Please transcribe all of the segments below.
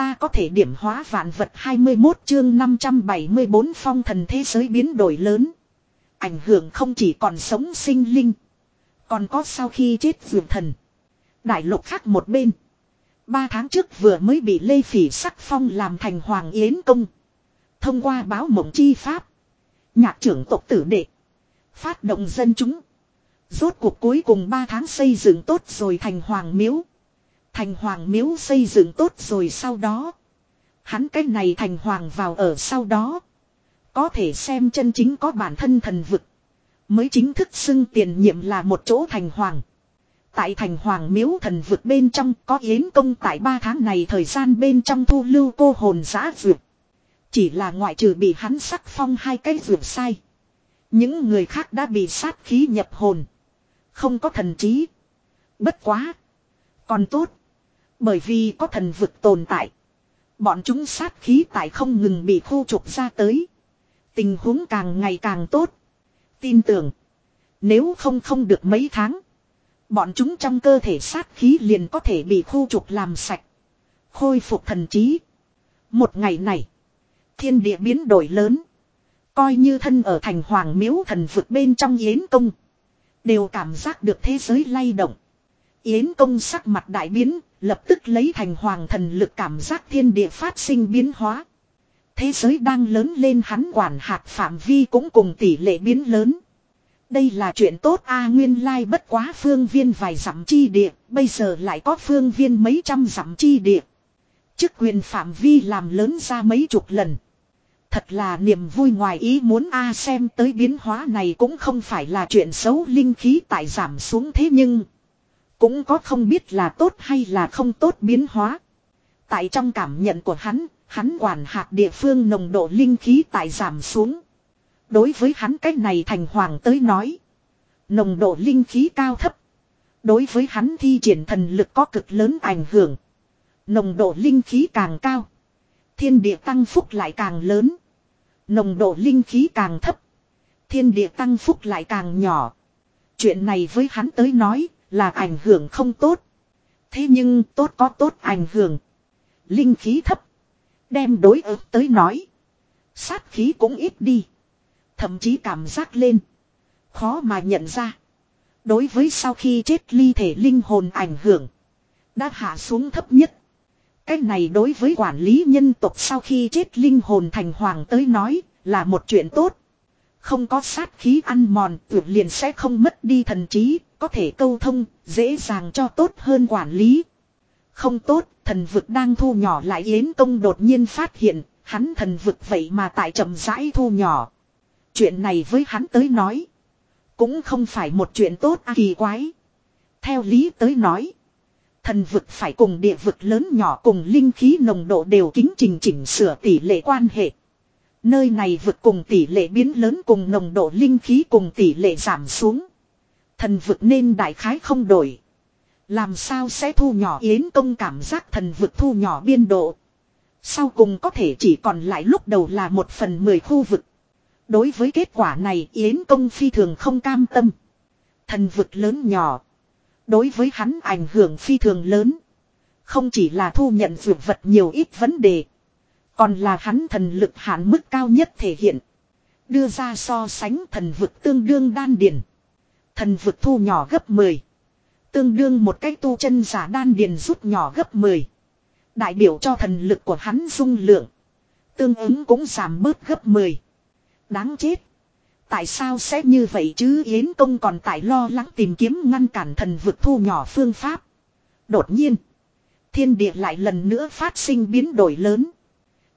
ta có thể điểm hóa vạn vật 21 chương 574 phong thần thế giới biến đổi lớn. Ảnh hưởng không chỉ còn sống sinh linh. Còn có sau khi chết vượt thần. Đại lục khác một bên. Ba tháng trước vừa mới bị Lê Phỉ sắc phong làm thành Hoàng Yến Công. Thông qua báo mộng chi pháp. Nhạc trưởng tộc tử đệ. Phát động dân chúng. Rốt cuộc cuối cùng ba tháng xây dựng tốt rồi thành Hoàng Miếu. Thành Hoàng Miếu xây dựng tốt rồi sau đó. Hắn cái này thành Hoàng vào ở sau đó. Có thể xem chân chính có bản thân thần vực. Mới chính thức xưng tiền nhiệm là một chỗ thành Hoàng. Tại thành Hoàng Miếu thần vực bên trong có yến công tại 3 tháng này thời gian bên trong thu lưu cô hồn giã vượt. Chỉ là ngoại trừ bị hắn sắc phong hai cái vượt sai. Những người khác đã bị sát khí nhập hồn. Không có thần trí. Bất quá. Còn tốt. Bởi vì có thần vực tồn tại. Bọn chúng sát khí tại không ngừng bị khu trục ra tới. Tình huống càng ngày càng tốt. Tin tưởng. Nếu không không được mấy tháng. Bọn chúng trong cơ thể sát khí liền có thể bị khu trục làm sạch. Khôi phục thần trí. Một ngày này. Thiên địa biến đổi lớn. Coi như thân ở thành hoàng miếu thần vực bên trong yến công. Đều cảm giác được thế giới lay động. Yến công sắc mặt đại biến, lập tức lấy thành hoàng thần lực cảm giác thiên địa phát sinh biến hóa. Thế giới đang lớn lên hắn quản hạt phạm vi cũng cùng tỷ lệ biến lớn. Đây là chuyện tốt a nguyên lai bất quá phương viên vài dặm chi địa, bây giờ lại có phương viên mấy trăm dặm chi địa. Chức quyền phạm vi làm lớn ra mấy chục lần. Thật là niềm vui ngoài ý muốn A xem tới biến hóa này cũng không phải là chuyện xấu linh khí tại giảm xuống thế nhưng. Cũng có không biết là tốt hay là không tốt biến hóa. Tại trong cảm nhận của hắn, hắn quản hạt địa phương nồng độ linh khí tại giảm xuống. Đối với hắn cách này thành hoàng tới nói. Nồng độ linh khí cao thấp. Đối với hắn thi triển thần lực có cực lớn ảnh hưởng. Nồng độ linh khí càng cao. Thiên địa tăng phúc lại càng lớn. Nồng độ linh khí càng thấp. Thiên địa tăng phúc lại càng nhỏ. Chuyện này với hắn tới nói là ảnh hưởng không tốt. Thế nhưng tốt có tốt ảnh hưởng. Linh khí thấp. Đem đối ứng tới nói. Sát khí cũng ít đi. Thậm chí cảm giác lên. Khó mà nhận ra. Đối với sau khi chết ly thể linh hồn ảnh hưởng. Đã hạ xuống thấp nhất. Cái này đối với quản lý nhân tộc sau khi chết linh hồn thành hoàng tới nói là một chuyện tốt. Không có sát khí ăn mòn tuyệt liền sẽ không mất đi thần trí, có thể câu thông, dễ dàng cho tốt hơn quản lý. Không tốt, thần vực đang thu nhỏ lại Yến Công đột nhiên phát hiện, hắn thần vực vậy mà tại chậm rãi thu nhỏ. Chuyện này với hắn tới nói, cũng không phải một chuyện tốt à, kỳ quái. Theo lý tới nói, thần vực phải cùng địa vực lớn nhỏ cùng linh khí nồng độ đều kính trình chỉnh sửa tỷ lệ quan hệ. Nơi này vực cùng tỷ lệ biến lớn cùng nồng độ linh khí cùng tỷ lệ giảm xuống. Thần vực nên đại khái không đổi. Làm sao sẽ thu nhỏ yến công cảm giác thần vực thu nhỏ biên độ. Sau cùng có thể chỉ còn lại lúc đầu là một phần mười khu vực. Đối với kết quả này, yến công phi thường không cam tâm. Thần vực lớn nhỏ. Đối với hắn ảnh hưởng phi thường lớn. Không chỉ là thu nhận dược vật nhiều ít vấn đề. Còn là hắn thần lực hạn mức cao nhất thể hiện. Đưa ra so sánh thần vực tương đương đan điền. Thần vực thu nhỏ gấp 10. Tương đương một cái tu chân giả đan điền rút nhỏ gấp 10. Đại biểu cho thần lực của hắn dung lượng. Tương ứng cũng giảm bớt gấp 10. Đáng chết. Tại sao sẽ như vậy chứ Yến Công còn tại lo lắng tìm kiếm ngăn cản thần vực thu nhỏ phương pháp. Đột nhiên. Thiên địa lại lần nữa phát sinh biến đổi lớn.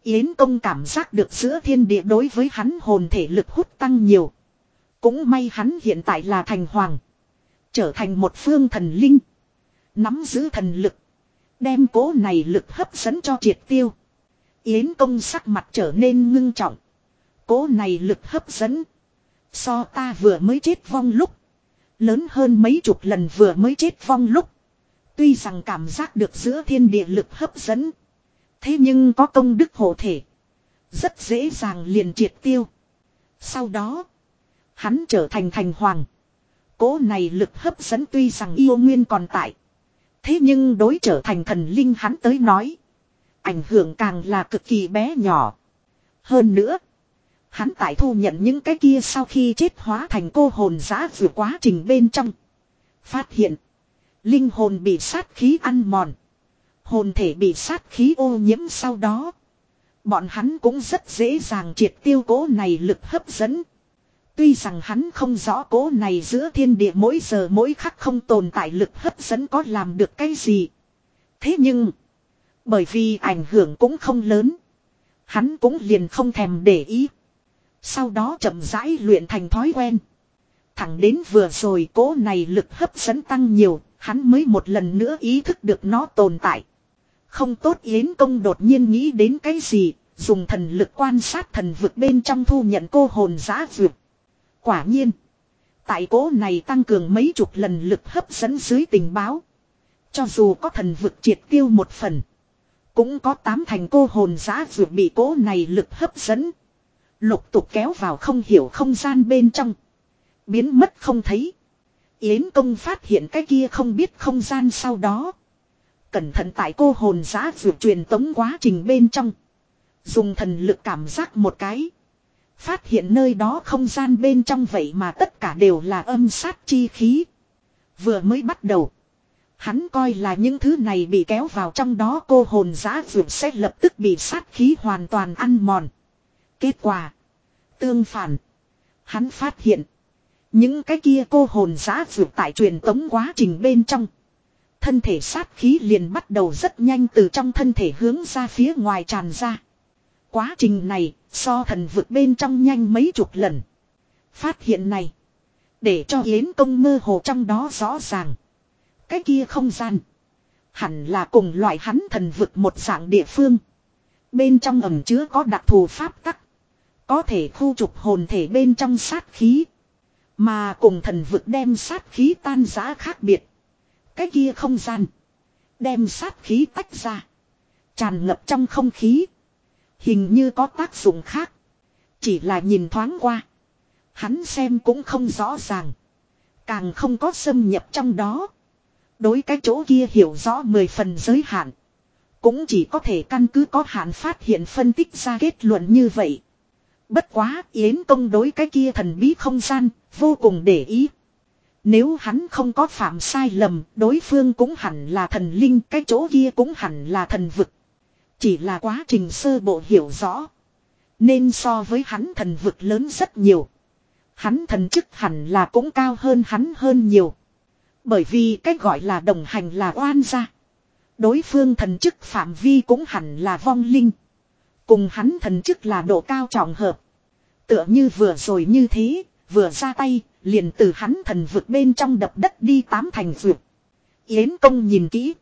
Yến công cảm giác được giữa thiên địa đối với hắn hồn thể lực hút tăng nhiều. Cũng may hắn hiện tại là thành hoàng. Trở thành một phương thần linh. Nắm giữ thần lực. Đem cố này lực hấp dẫn cho triệt tiêu. Yến công sắc mặt trở nên ngưng trọng. Cố này lực hấp dẫn. So ta vừa mới chết vong lúc. Lớn hơn mấy chục lần vừa mới chết vong lúc. Tuy rằng cảm giác được giữa thiên địa lực hấp dẫn. Thế nhưng có công đức hộ thể. Rất dễ dàng liền triệt tiêu. Sau đó. Hắn trở thành thành hoàng. Cố này lực hấp dẫn tuy rằng yêu nguyên còn tại. Thế nhưng đối trở thành thần linh hắn tới nói. Ảnh hưởng càng là cực kỳ bé nhỏ. Hơn nữa. Hắn tại thu nhận những cái kia sau khi chết hóa thành cô hồn giã vừa quá trình bên trong. Phát hiện. Linh hồn bị sát khí ăn mòn. Hồn thể bị sát khí ô nhiễm sau đó. Bọn hắn cũng rất dễ dàng triệt tiêu cố này lực hấp dẫn. Tuy rằng hắn không rõ cố này giữa thiên địa mỗi giờ mỗi khắc không tồn tại lực hấp dẫn có làm được cái gì. Thế nhưng. Bởi vì ảnh hưởng cũng không lớn. Hắn cũng liền không thèm để ý. Sau đó chậm rãi luyện thành thói quen. Thẳng đến vừa rồi cố này lực hấp dẫn tăng nhiều, hắn mới một lần nữa ý thức được nó tồn tại. Không tốt Yến Công đột nhiên nghĩ đến cái gì, dùng thần lực quan sát thần vực bên trong thu nhận cô hồn giá vượt. Quả nhiên, tại cố này tăng cường mấy chục lần lực hấp dẫn dưới tình báo. Cho dù có thần vực triệt tiêu một phần, cũng có tám thành cô hồn giã vượt bị cố này lực hấp dẫn. Lục tục kéo vào không hiểu không gian bên trong. Biến mất không thấy. Yến công phát hiện cái kia không biết không gian sau đó. Cẩn thận tại cô hồn giã vượt truyền tống quá trình bên trong. Dùng thần lực cảm giác một cái. Phát hiện nơi đó không gian bên trong vậy mà tất cả đều là âm sát chi khí. Vừa mới bắt đầu. Hắn coi là những thứ này bị kéo vào trong đó, cô hồn giã vượt sẽ lập tức bị sát khí hoàn toàn ăn mòn. Kết quả. Tương phản. Hắn phát hiện. Những cái kia cô hồn giã vượt tại truyền tống quá trình bên trong. Thân thể sát khí liền bắt đầu rất nhanh từ trong thân thể hướng ra phía ngoài tràn ra. Quá trình này, so thần vực bên trong nhanh mấy chục lần. Phát hiện này. Để cho Yến công mơ hồ trong đó rõ ràng. Cái kia không gian. Hẳn là cùng loại hắn thần vực một dạng địa phương. Bên trong ẩm chứa có đặc thù pháp tắc. Có thể khu trục hồn thể bên trong sát khí. Mà cùng thần vực đem sát khí tan giã khác biệt. Cái kia không gian. Đem sát khí tách ra. Tràn ngập trong không khí. Hình như có tác dụng khác. Chỉ là nhìn thoáng qua. Hắn xem cũng không rõ ràng. Càng không có xâm nhập trong đó. Đối cái chỗ kia hiểu rõ mười phần giới hạn. Cũng chỉ có thể căn cứ có hạn phát hiện phân tích ra kết luận như vậy. Bất quá Yến công đối cái kia thần bí không gian, vô cùng để ý. Nếu hắn không có phạm sai lầm, đối phương cũng hẳn là thần linh, cái chỗ kia cũng hẳn là thần vực. Chỉ là quá trình sơ bộ hiểu rõ. Nên so với hắn thần vực lớn rất nhiều. Hắn thần chức hẳn là cũng cao hơn hắn hơn nhiều. Bởi vì cách gọi là đồng hành là oan gia. Đối phương thần chức phạm vi cũng hẳn là vong linh. Cùng hắn thần chức là độ cao trọng hợp. Tựa như vừa rồi như thế, vừa ra tay, liền từ hắn thần vực bên trong đập đất đi tám thành vượt. Yến công nhìn kỹ.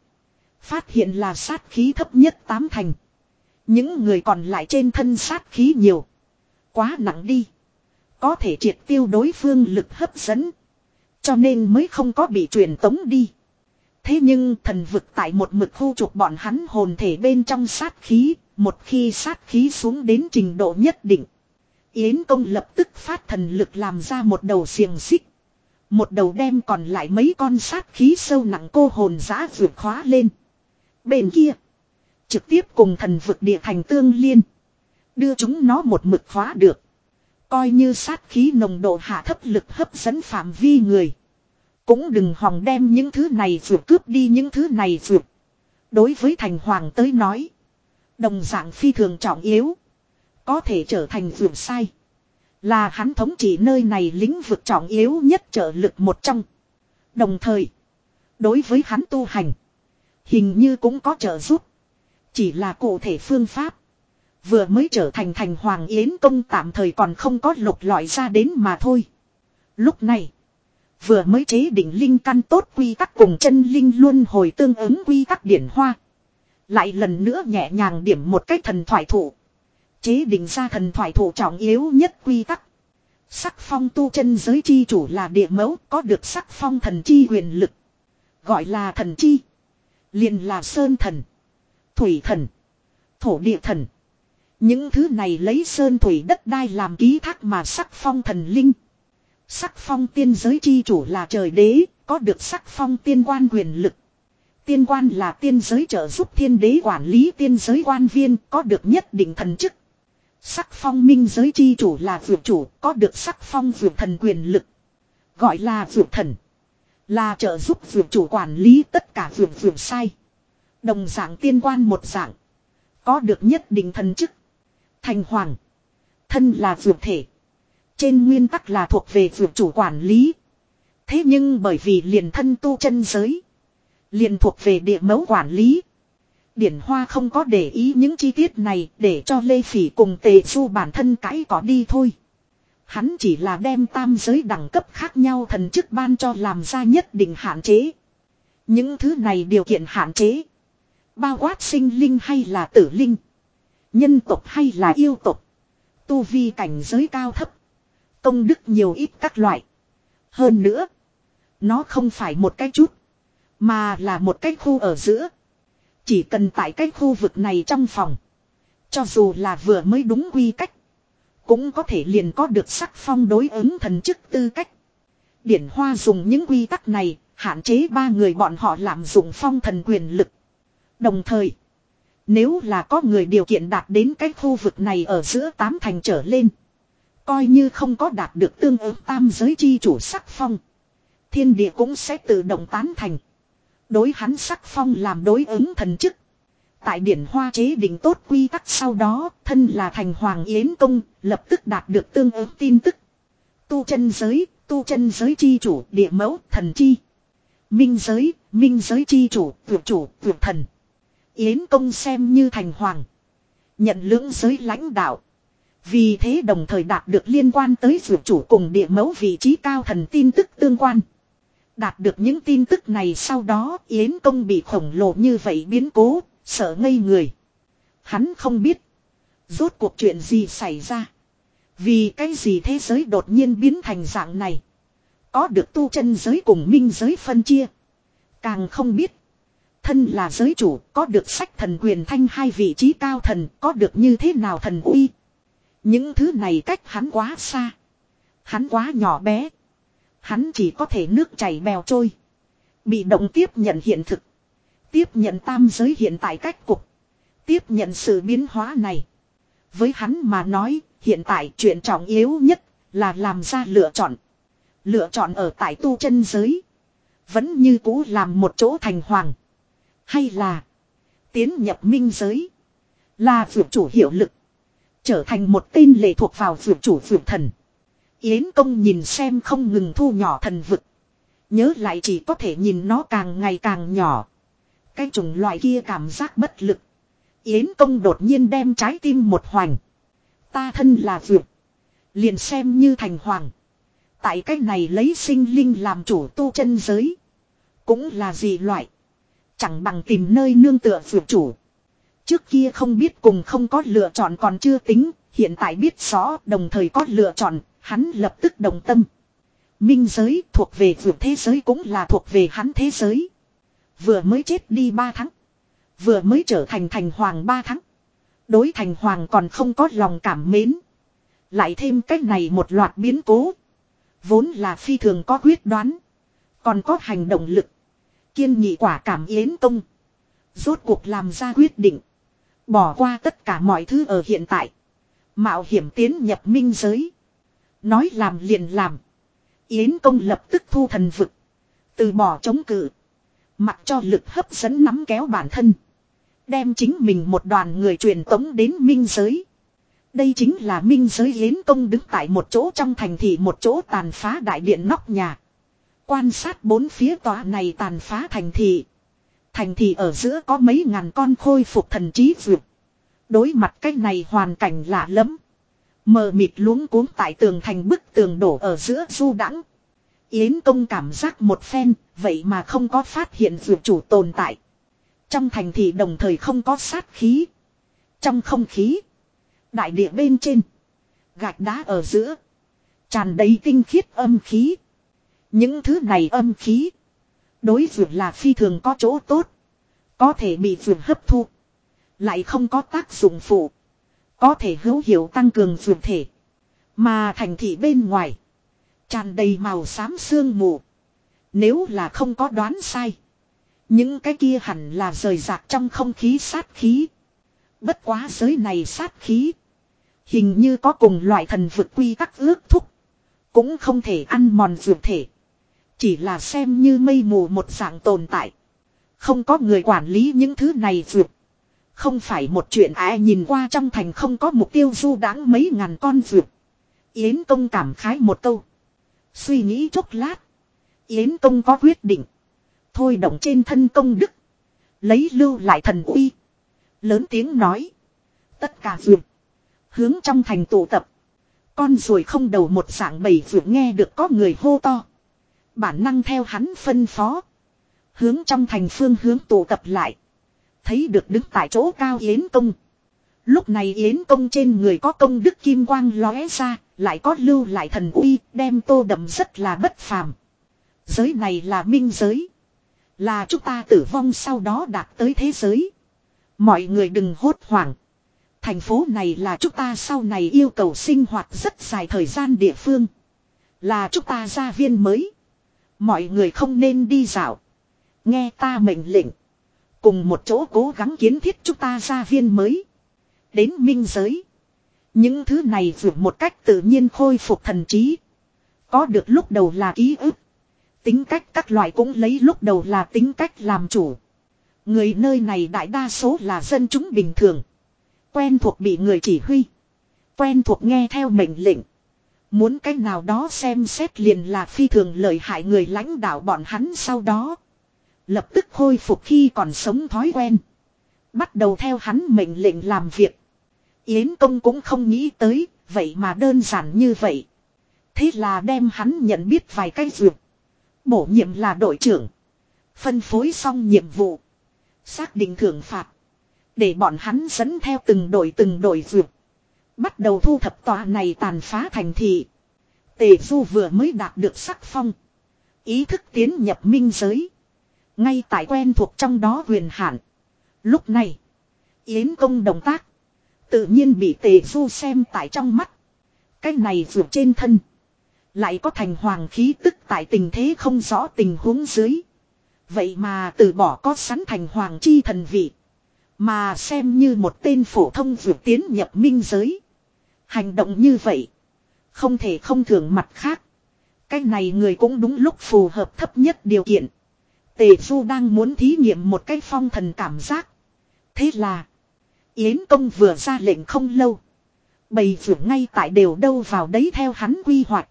Phát hiện là sát khí thấp nhất tám thành. Những người còn lại trên thân sát khí nhiều. Quá nặng đi. Có thể triệt tiêu đối phương lực hấp dẫn. Cho nên mới không có bị truyền tống đi. Thế nhưng thần vực tại một mực khu trục bọn hắn hồn thể bên trong sát khí. Một khi sát khí xuống đến trình độ nhất định. Yến công lập tức phát thần lực làm ra một đầu xiềng xích. Một đầu đem còn lại mấy con sát khí sâu nặng cô hồn giã vượt khóa lên. Bên kia. Trực tiếp cùng thần vực địa thành tương liên. Đưa chúng nó một mực khóa được. Coi như sát khí nồng độ hạ thấp lực hấp dẫn phạm vi người. Cũng đừng hòng đem những thứ này vượt cướp đi những thứ này vượt. Đối với thành hoàng tới nói. Đồng dạng phi thường trọng yếu. Có thể trở thành vượt sai. Là hắn thống trị nơi này lĩnh vực trọng yếu nhất trợ lực một trong. Đồng thời. Đối với hắn tu hành. Hình như cũng có trợ giúp. Chỉ là cụ thể phương pháp. Vừa mới trở thành thành hoàng yến công tạm thời còn không có lục lọi ra đến mà thôi. Lúc này. Vừa mới chế định linh căn tốt quy tắc cùng chân linh luôn hồi tương ứng quy tắc điển hoa. Lại lần nữa nhẹ nhàng điểm một cách thần thoại thủ. Chế định ra thần thoại thủ trọng yếu nhất quy tắc. Sắc phong tu chân giới chi chủ là địa mẫu, có được sắc phong thần chi huyền lực. Gọi là thần chi liền là sơn thần. Thủy thần. Thổ địa thần. Những thứ này lấy sơn thủy đất đai làm ký thác mà sắc phong thần linh. Sắc phong tiên giới chi chủ là trời đế, có được sắc phong tiên quan quyền lực. Tiên quan là tiên giới trợ giúp thiên đế quản lý tiên giới quan viên có được nhất định thần chức. Sắc phong minh giới chi chủ là vượt chủ có được sắc phong vượt thần quyền lực. Gọi là vượt thần. Là trợ giúp vượt chủ quản lý tất cả vượt vượt sai. Đồng dạng tiên quan một dạng. Có được nhất định thần chức. Thành hoàng. Thân là vượt thể. Trên nguyên tắc là thuộc về vượt chủ quản lý. Thế nhưng bởi vì liền thân tu chân giới. Liền thuộc về địa mẫu quản lý. Điển Hoa không có để ý những chi tiết này để cho Lê Phỉ cùng Tề Du bản thân cãi có đi thôi. Hắn chỉ là đem tam giới đẳng cấp khác nhau thần chức ban cho làm ra nhất định hạn chế. Những thứ này điều kiện hạn chế. Bao quát sinh linh hay là tử linh. Nhân tộc hay là yêu tộc. Tu vi cảnh giới cao thấp. Công đức nhiều ít các loại. Hơn nữa. Nó không phải một cái chút. Mà là một cái khu ở giữa. Chỉ cần tại cái khu vực này trong phòng. Cho dù là vừa mới đúng quy cách. Cũng có thể liền có được sắc phong đối ứng thần chức tư cách. Điển Hoa dùng những quy tắc này, hạn chế ba người bọn họ làm dụng phong thần quyền lực. Đồng thời, nếu là có người điều kiện đạt đến cái khu vực này ở giữa tám thành trở lên. Coi như không có đạt được tương ứng tam giới chi chủ sắc phong. Thiên địa cũng sẽ tự động tán thành. Đối hắn sắc phong làm đối ứng thần chức. Tại điển hoa chế định tốt quy tắc sau đó, thân là thành hoàng yến công, lập tức đạt được tương ứng tin tức. Tu chân giới, tu chân giới chi chủ, địa mẫu, thần chi. Minh giới, minh giới chi chủ, vượt chủ, vượt thần. Yến công xem như thành hoàng. Nhận lưỡng giới lãnh đạo. Vì thế đồng thời đạt được liên quan tới vượt chủ cùng địa mẫu vị trí cao thần tin tức tương quan. Đạt được những tin tức này sau đó Yến công bị khổng lồ như vậy biến cố, sợ ngây người. Hắn không biết. Rốt cuộc chuyện gì xảy ra. Vì cái gì thế giới đột nhiên biến thành dạng này. Có được tu chân giới cùng minh giới phân chia. Càng không biết. Thân là giới chủ, có được sách thần quyền thanh hai vị trí cao thần, có được như thế nào thần uy. Những thứ này cách hắn quá xa. Hắn quá nhỏ bé. Hắn chỉ có thể nước chảy bèo trôi. Bị động tiếp nhận hiện thực. Tiếp nhận tam giới hiện tại cách cục. Tiếp nhận sự biến hóa này. Với hắn mà nói, hiện tại chuyện trọng yếu nhất là làm ra lựa chọn. Lựa chọn ở tại tu chân giới. Vẫn như cũ làm một chỗ thành hoàng. Hay là tiến nhập minh giới. Là vượt chủ hiệu lực. Trở thành một tên lệ thuộc vào vượt chủ vượt thần. Yến công nhìn xem không ngừng thu nhỏ thần vực. Nhớ lại chỉ có thể nhìn nó càng ngày càng nhỏ. Cái chủng loại kia cảm giác bất lực. Yến công đột nhiên đem trái tim một hoành. Ta thân là vượt. Liền xem như thành hoàng. Tại cái này lấy sinh linh làm chủ tu chân giới. Cũng là gì loại. Chẳng bằng tìm nơi nương tựa vượt chủ. Trước kia không biết cùng không có lựa chọn còn chưa tính. Hiện tại biết rõ, đồng thời có lựa chọn, Hắn lập tức đồng tâm. Minh giới thuộc về vượt thế giới cũng là thuộc về hắn thế giới. Vừa mới chết đi ba tháng. Vừa mới trở thành thành hoàng ba tháng. Đối thành hoàng còn không có lòng cảm mến. Lại thêm cách này một loạt biến cố. Vốn là phi thường có quyết đoán. Còn có hành động lực. Kiên nghị quả cảm yến công. Rốt cuộc làm ra quyết định. Bỏ qua tất cả mọi thứ ở hiện tại. Mạo hiểm tiến nhập minh giới. Nói làm liền làm. Yến công lập tức thu thần vực. Từ bỏ chống cự. Mặc cho lực hấp dẫn nắm kéo bản thân. Đem chính mình một đoàn người truyền tống đến minh giới. Đây chính là minh giới Yến công đứng tại một chỗ trong thành thị một chỗ tàn phá đại điện nóc nhà. Quan sát bốn phía tòa này tàn phá thành thị. Thành thị ở giữa có mấy ngàn con khôi phục thần trí vượt. Đối mặt cái này hoàn cảnh lạ lắm. Mờ mịt luống cuống tại tường thành bức tường đổ ở giữa du đãng Yến công cảm giác một phen, vậy mà không có phát hiện dược chủ tồn tại. Trong thành thị đồng thời không có sát khí. Trong không khí, đại địa bên trên, gạch đá ở giữa, tràn đầy tinh khiết âm khí. Những thứ này âm khí, đối dược là phi thường có chỗ tốt, có thể bị dược hấp thu, lại không có tác dụng phụ. Có thể hữu hiệu tăng cường dược thể. Mà thành thị bên ngoài tràn đầy màu xám sương mù. Nếu là không có đoán sai. Những cái kia hẳn là rời rạc trong không khí sát khí. Bất quá giới này sát khí. Hình như có cùng loại thần vượt quy các ước thúc. Cũng không thể ăn mòn dược thể. Chỉ là xem như mây mù một dạng tồn tại. Không có người quản lý những thứ này dược. Không phải một chuyện ai nhìn qua trong thành không có mục tiêu du đáng mấy ngàn con dược. Yến công cảm khái một câu. Suy nghĩ chốc lát. Yến công có quyết định. Thôi động trên thân công đức. Lấy lưu lại thần uy. Lớn tiếng nói. Tất cả vượt. Hướng trong thành tụ tập. Con ruồi không đầu một dạng bầy vượt nghe được có người hô to. Bản năng theo hắn phân phó. Hướng trong thành phương hướng tụ tập lại. Thấy được đứng tại chỗ cao Yến Công. Lúc này Yến Công trên người có công đức kim quang lóe ra, lại có lưu lại thần uy, đem tô đậm rất là bất phàm. Giới này là minh giới. Là chúng ta tử vong sau đó đạt tới thế giới. Mọi người đừng hốt hoảng. Thành phố này là chúng ta sau này yêu cầu sinh hoạt rất dài thời gian địa phương. Là chúng ta gia viên mới. Mọi người không nên đi dạo. Nghe ta mệnh lệnh. Cùng một chỗ cố gắng kiến thiết chúng ta gia viên mới. Đến minh giới. Những thứ này vượt một cách tự nhiên khôi phục thần trí. Có được lúc đầu là ký ức. Tính cách các loại cũng lấy lúc đầu là tính cách làm chủ. Người nơi này đại đa số là dân chúng bình thường. Quen thuộc bị người chỉ huy. Quen thuộc nghe theo mệnh lệnh. Muốn cách nào đó xem xét liền là phi thường lợi hại người lãnh đạo bọn hắn sau đó. Lập tức khôi phục khi còn sống thói quen. Bắt đầu theo hắn mệnh lệnh làm việc. Yến công cũng không nghĩ tới, vậy mà đơn giản như vậy. Thế là đem hắn nhận biết vài cái dược. Bổ nhiệm là đội trưởng. Phân phối xong nhiệm vụ. Xác định thưởng phạt. Để bọn hắn dẫn theo từng đội từng đội dược. Bắt đầu thu thập tòa này tàn phá thành thị. Tề Du vừa mới đạt được sắc phong. Ý thức tiến nhập minh giới. Ngay tại quen thuộc trong đó huyền hạn. Lúc này. Yến công động tác. Tự nhiên bị tề du xem tại trong mắt. Cái này vượt trên thân. Lại có thành hoàng khí tức tại tình thế không rõ tình huống dưới. Vậy mà từ bỏ có sẵn thành hoàng chi thần vị. Mà xem như một tên phổ thông vượt tiến nhập minh giới. Hành động như vậy. Không thể không thường mặt khác. Cái này người cũng đúng lúc phù hợp thấp nhất điều kiện. Tề Du đang muốn thí nghiệm một cái phong thần cảm giác. Thế là. Yến công vừa ra lệnh không lâu. Bầy vượt ngay tại đều đâu vào đấy theo hắn quy hoạch.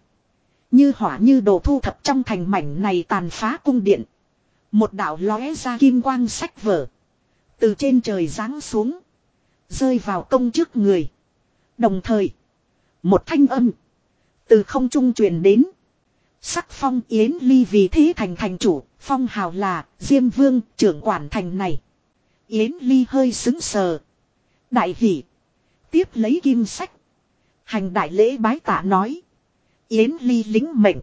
Như hỏa như đồ thu thập trong thành mảnh này tàn phá cung điện. Một đạo lóe ra kim quang sách vở. Từ trên trời giáng xuống. Rơi vào công trước người. Đồng thời. Một thanh âm. Từ không trung truyền đến. Sắc phong Yến Ly vì thế thành thành chủ. Phong hào là Diêm Vương, trưởng quản thành này. Yến Ly hơi xứng sờ. Đại hỷ. Tiếp lấy kim sách. Hành đại lễ bái tạ nói. Yến Ly lính mệnh.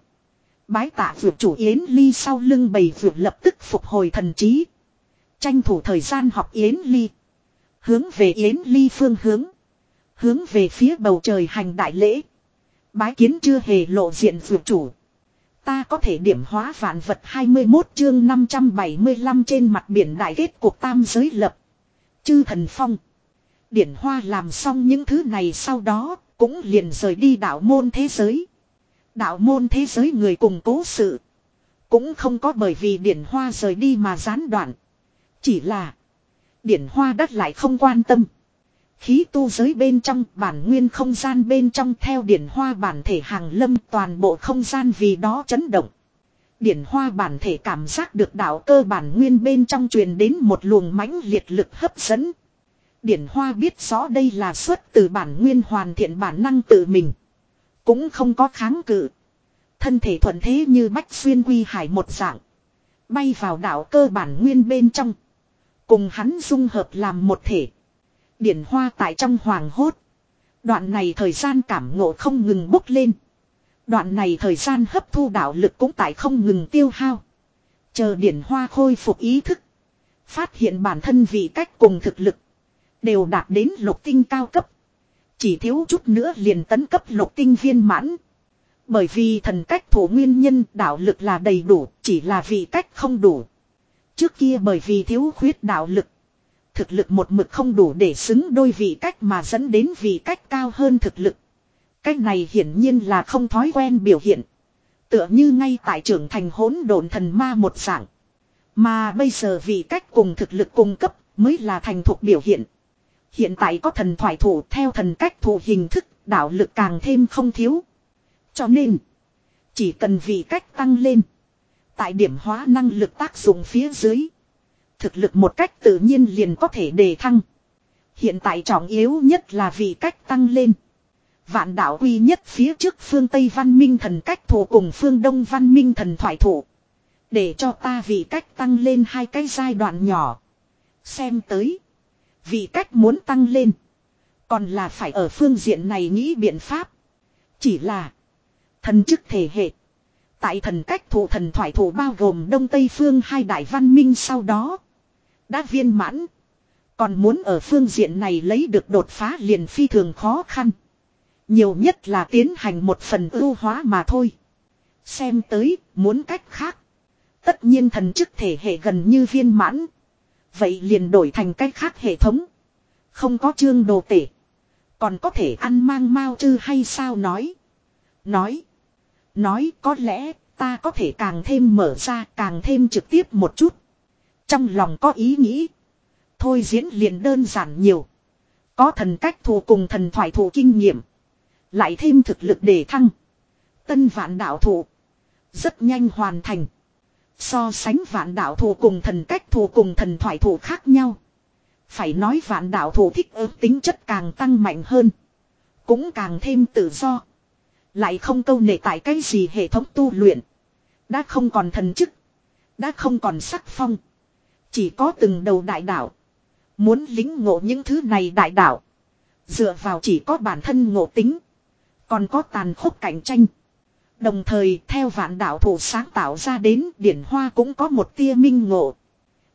Bái tạ vượt chủ Yến Ly sau lưng bầy vượt lập tức phục hồi thần trí. Tranh thủ thời gian học Yến Ly. Hướng về Yến Ly phương hướng. Hướng về phía bầu trời hành đại lễ. Bái kiến chưa hề lộ diện vượt chủ. Ta có thể điểm hóa vạn vật 21 chương 575 trên mặt biển đại kết cuộc tam giới lập. Chư thần phong. Điển hoa làm xong những thứ này sau đó, cũng liền rời đi đạo môn thế giới. Đạo môn thế giới người cùng cố sự. Cũng không có bởi vì điển hoa rời đi mà gián đoạn. Chỉ là, điển hoa đắt lại không quan tâm. Khí tu giới bên trong, bản nguyên không gian bên trong theo điển hoa bản thể hàng lâm toàn bộ không gian vì đó chấn động. Điển hoa bản thể cảm giác được đạo cơ bản nguyên bên trong truyền đến một luồng mãnh liệt lực hấp dẫn. Điển hoa biết rõ đây là xuất từ bản nguyên hoàn thiện bản năng tự mình. Cũng không có kháng cự. Thân thể thuận thế như bách xuyên quy hải một dạng. Bay vào đạo cơ bản nguyên bên trong. Cùng hắn dung hợp làm một thể. Điển hoa tại trong hoàng hốt. Đoạn này thời gian cảm ngộ không ngừng bốc lên. Đoạn này thời gian hấp thu đạo lực cũng tại không ngừng tiêu hao. Chờ điển hoa khôi phục ý thức. Phát hiện bản thân vị cách cùng thực lực. Đều đạt đến lục tinh cao cấp. Chỉ thiếu chút nữa liền tấn cấp lục tinh viên mãn. Bởi vì thần cách thủ nguyên nhân đạo lực là đầy đủ, chỉ là vị cách không đủ. Trước kia bởi vì thiếu khuyết đạo lực. Thực lực một mực không đủ để xứng đôi vị cách mà dẫn đến vị cách cao hơn thực lực. Cách này hiển nhiên là không thói quen biểu hiện. Tựa như ngay tại trưởng thành hỗn độn thần ma một dạng. Mà bây giờ vị cách cùng thực lực cung cấp mới là thành thuộc biểu hiện. Hiện tại có thần thoại thủ theo thần cách thủ hình thức, đạo lực càng thêm không thiếu. Cho nên, chỉ cần vị cách tăng lên. Tại điểm hóa năng lực tác dụng phía dưới. Thực lực một cách tự nhiên liền có thể đề thăng. Hiện tại trọng yếu nhất là vị cách tăng lên. Vạn đạo quy nhất phía trước phương Tây văn minh thần cách thủ cùng phương Đông văn minh thần thoại thủ. Để cho ta vị cách tăng lên hai cái giai đoạn nhỏ. Xem tới. Vị cách muốn tăng lên. Còn là phải ở phương diện này nghĩ biện pháp. Chỉ là. Thần chức thể hệ. Tại thần cách thủ thần thoại thủ bao gồm Đông Tây Phương hai đại văn minh sau đó. Đã viên mãn. Còn muốn ở phương diện này lấy được đột phá liền phi thường khó khăn. Nhiều nhất là tiến hành một phần ưu hóa mà thôi. Xem tới, muốn cách khác. Tất nhiên thần chức thể hệ gần như viên mãn. Vậy liền đổi thành cách khác hệ thống. Không có chương đồ tể. Còn có thể ăn mang mau chư hay sao nói. Nói. Nói có lẽ ta có thể càng thêm mở ra, càng thêm trực tiếp một chút. Trong lòng có ý nghĩ. Thôi diễn liền đơn giản nhiều. Có thần cách thù cùng thần thoại thù kinh nghiệm. Lại thêm thực lực để thăng. Tân vạn đạo thụ. Rất nhanh hoàn thành. So sánh vạn đạo thù cùng thần cách thù cùng thần thoại thù khác nhau. Phải nói vạn đạo thù thích ứng tính chất càng tăng mạnh hơn. Cũng càng thêm tự do. Lại không câu nệ tại cái gì hệ thống tu luyện. Đã không còn thần chức. Đã không còn sắc phong. Chỉ có từng đầu đại đạo. Muốn lính ngộ những thứ này đại đạo. Dựa vào chỉ có bản thân ngộ tính. Còn có tàn khốc cạnh tranh. Đồng thời, theo vạn đạo thủ sáng tạo ra đến, điển hoa cũng có một tia minh ngộ.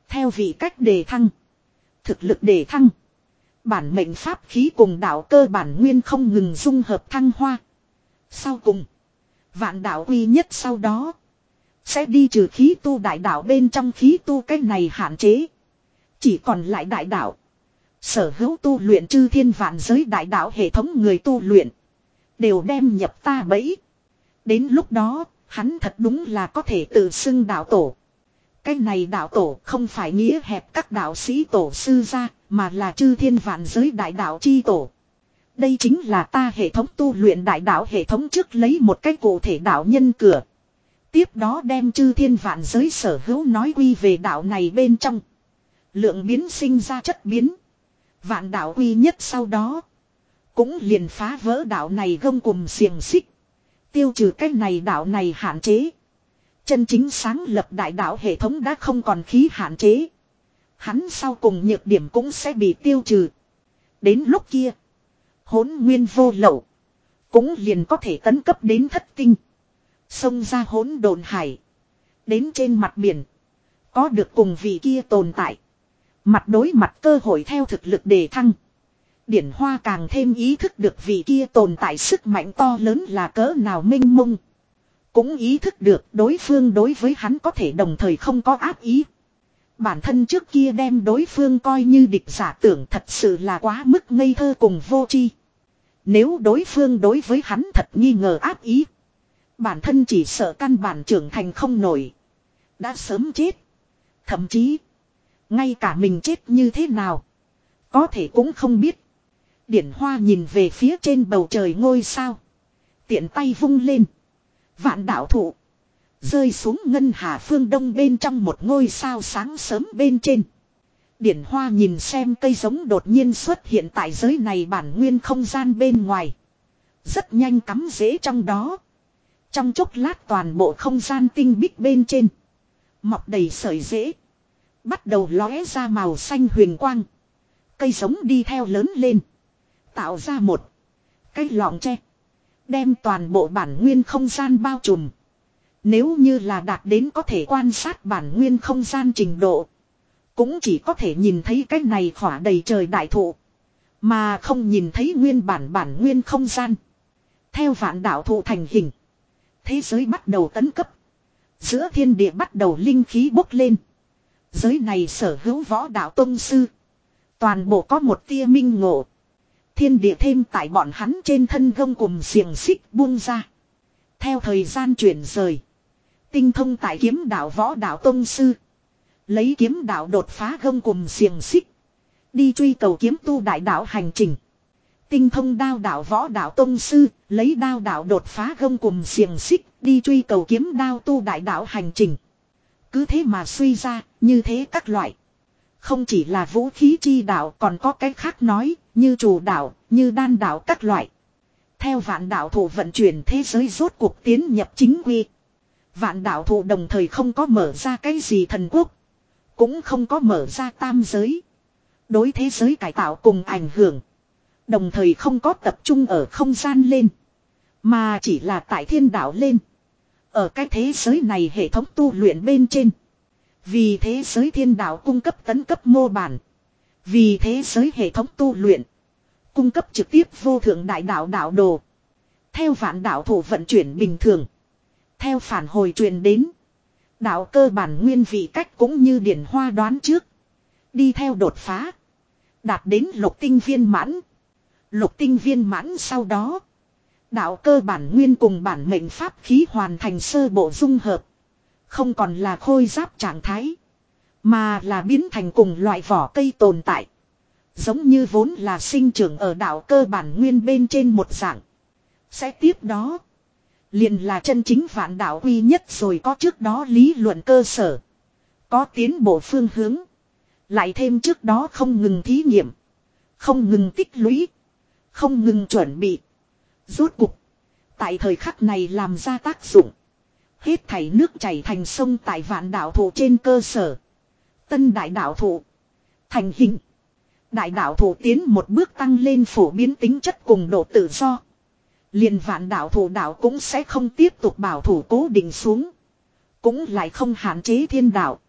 Theo vị cách đề thăng. Thực lực đề thăng. Bản mệnh pháp khí cùng đạo cơ bản nguyên không ngừng dung hợp thăng hoa. Sau cùng. Vạn đạo uy nhất sau đó. Sẽ đi trừ khí tu đại đạo bên trong khí tu cái này hạn chế. Chỉ còn lại đại đạo. Sở hữu tu luyện chư thiên vạn giới đại đạo hệ thống người tu luyện. Đều đem nhập ta bẫy. Đến lúc đó, hắn thật đúng là có thể tự xưng đạo tổ. Cái này đạo tổ không phải nghĩa hẹp các đạo sĩ tổ sư ra, mà là chư thiên vạn giới đại đạo chi tổ. Đây chính là ta hệ thống tu luyện đại đạo hệ thống trước lấy một cái cụ thể đạo nhân cửa. Tiếp đó đem chư thiên vạn giới sở hữu nói quy về đạo này bên trong. Lượng biến sinh ra chất biến. Vạn đạo quy nhất sau đó. Cũng liền phá vỡ đạo này gông cùng xiềng xích. Tiêu trừ cái này đạo này hạn chế. Chân chính sáng lập đại đạo hệ thống đã không còn khí hạn chế. Hắn sau cùng nhược điểm cũng sẽ bị tiêu trừ. Đến lúc kia. hốn nguyên vô lậu. Cũng liền có thể tấn cấp đến thất tinh. Xông ra hốn đồn hải. Đến trên mặt biển. Có được cùng vị kia tồn tại. Mặt đối mặt cơ hội theo thực lực đề thăng. Điển Hoa càng thêm ý thức được vị kia tồn tại sức mạnh to lớn là cỡ nào minh mông. Cũng ý thức được đối phương đối với hắn có thể đồng thời không có áp ý. Bản thân trước kia đem đối phương coi như địch giả tưởng thật sự là quá mức ngây thơ cùng vô tri. Nếu đối phương đối với hắn thật nghi ngờ áp ý. Bản thân chỉ sợ căn bản trưởng thành không nổi. Đã sớm chết. Thậm chí. Ngay cả mình chết như thế nào. Có thể cũng không biết. Điển hoa nhìn về phía trên bầu trời ngôi sao. Tiện tay vung lên. Vạn đạo thụ. Rơi xuống ngân hà phương đông bên trong một ngôi sao sáng sớm bên trên. Điển hoa nhìn xem cây giống đột nhiên xuất hiện tại giới này bản nguyên không gian bên ngoài. Rất nhanh cắm rễ trong đó. Trong chốc lát toàn bộ không gian tinh bích bên trên. Mọc đầy sợi rễ. Bắt đầu lóe ra màu xanh huyền quang. Cây giống đi theo lớn lên. Tạo ra một cái lọng tre. Đem toàn bộ bản nguyên không gian bao trùm. Nếu như là đạt đến có thể quan sát bản nguyên không gian trình độ. Cũng chỉ có thể nhìn thấy cái này khỏa đầy trời đại thụ. Mà không nhìn thấy nguyên bản bản nguyên không gian. Theo vạn đạo thụ thành hình. Thế giới bắt đầu tấn cấp. Giữa thiên địa bắt đầu linh khí bốc lên. Giới này sở hữu võ đạo tông sư. Toàn bộ có một tia minh ngộ. Thiên địa thêm tại bọn hắn trên thân gông cùng xiềng xích buông ra. Theo thời gian chuyển rời. Tinh thông tại kiếm đạo võ đạo tông sư. Lấy kiếm đạo đột phá gông cùng xiềng xích. Đi truy cầu kiếm tu đại đạo hành trình. Tinh thông đao đạo võ đạo tông sư. Lấy đao đạo đột phá gông cùng xiềng xích. Đi truy cầu kiếm đao tu đại đạo hành trình. Cứ thế mà suy ra, như thế các loại. Không chỉ là vũ khí chi đạo còn có cái khác nói, như chủ đạo, như đan đạo các loại. Theo vạn đạo thủ vận chuyển thế giới rốt cuộc tiến nhập chính quy. Vạn đạo thủ đồng thời không có mở ra cái gì thần quốc. Cũng không có mở ra tam giới. Đối thế giới cải tạo cùng ảnh hưởng. Đồng thời không có tập trung ở không gian lên. Mà chỉ là tại thiên đạo lên. Ở cái thế giới này hệ thống tu luyện bên trên. Vì thế giới thiên đạo cung cấp tấn cấp mô bản. Vì thế giới hệ thống tu luyện. Cung cấp trực tiếp vô thượng đại đạo đạo đồ. Theo vạn đạo thủ vận chuyển bình thường. Theo phản hồi truyền đến. Đạo cơ bản nguyên vị cách cũng như điển hoa đoán trước. Đi theo đột phá. Đạt đến lục tinh viên mãn. Lục tinh viên mãn sau đó. Đạo cơ bản nguyên cùng bản mệnh pháp khí hoàn thành sơ bộ dung hợp. Không còn là khôi giáp trạng thái. Mà là biến thành cùng loại vỏ cây tồn tại. Giống như vốn là sinh trưởng ở đạo cơ bản nguyên bên trên một dạng. Sẽ tiếp đó. Liền là chân chính vạn đạo quy nhất rồi có trước đó lý luận cơ sở. Có tiến bộ phương hướng. Lại thêm trước đó không ngừng thí nghiệm. Không ngừng tích lũy. Không ngừng chuẩn bị. Rốt cục. Tại thời khắc này làm ra tác dụng. Hết thảy nước chảy thành sông tại vạn đảo thụ trên cơ sở. Tân đại đạo thụ Thành hình. Đại đạo thụ tiến một bước tăng lên phổ biến tính chất cùng độ tự do. liền vạn đảo thụ đạo cũng sẽ không tiếp tục bảo thủ cố định xuống. Cũng lại không hạn chế thiên đạo.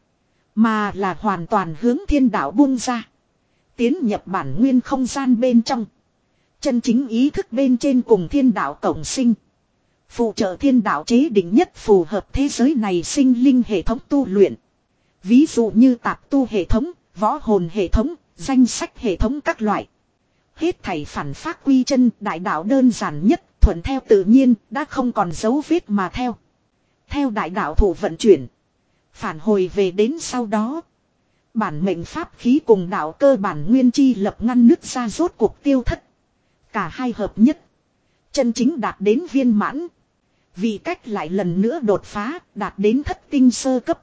Mà là hoàn toàn hướng thiên đạo buông ra. Tiến nhập bản nguyên không gian bên trong. Chân chính ý thức bên trên cùng thiên đạo tổng sinh. Phụ trợ thiên đạo chế định nhất phù hợp thế giới này sinh linh hệ thống tu luyện. Ví dụ như tạp tu hệ thống, võ hồn hệ thống, danh sách hệ thống các loại. Hết thảy phản phát quy chân đại đạo đơn giản nhất, thuận theo tự nhiên, đã không còn dấu vết mà theo. Theo đại đạo thủ vận chuyển. Phản hồi về đến sau đó. Bản mệnh pháp khí cùng đạo cơ bản nguyên chi lập ngăn nước ra rốt cuộc tiêu thất. Cả hai hợp nhất. Chân chính đạt đến viên mãn. Vì cách lại lần nữa đột phá, đạt đến thất tinh sơ cấp.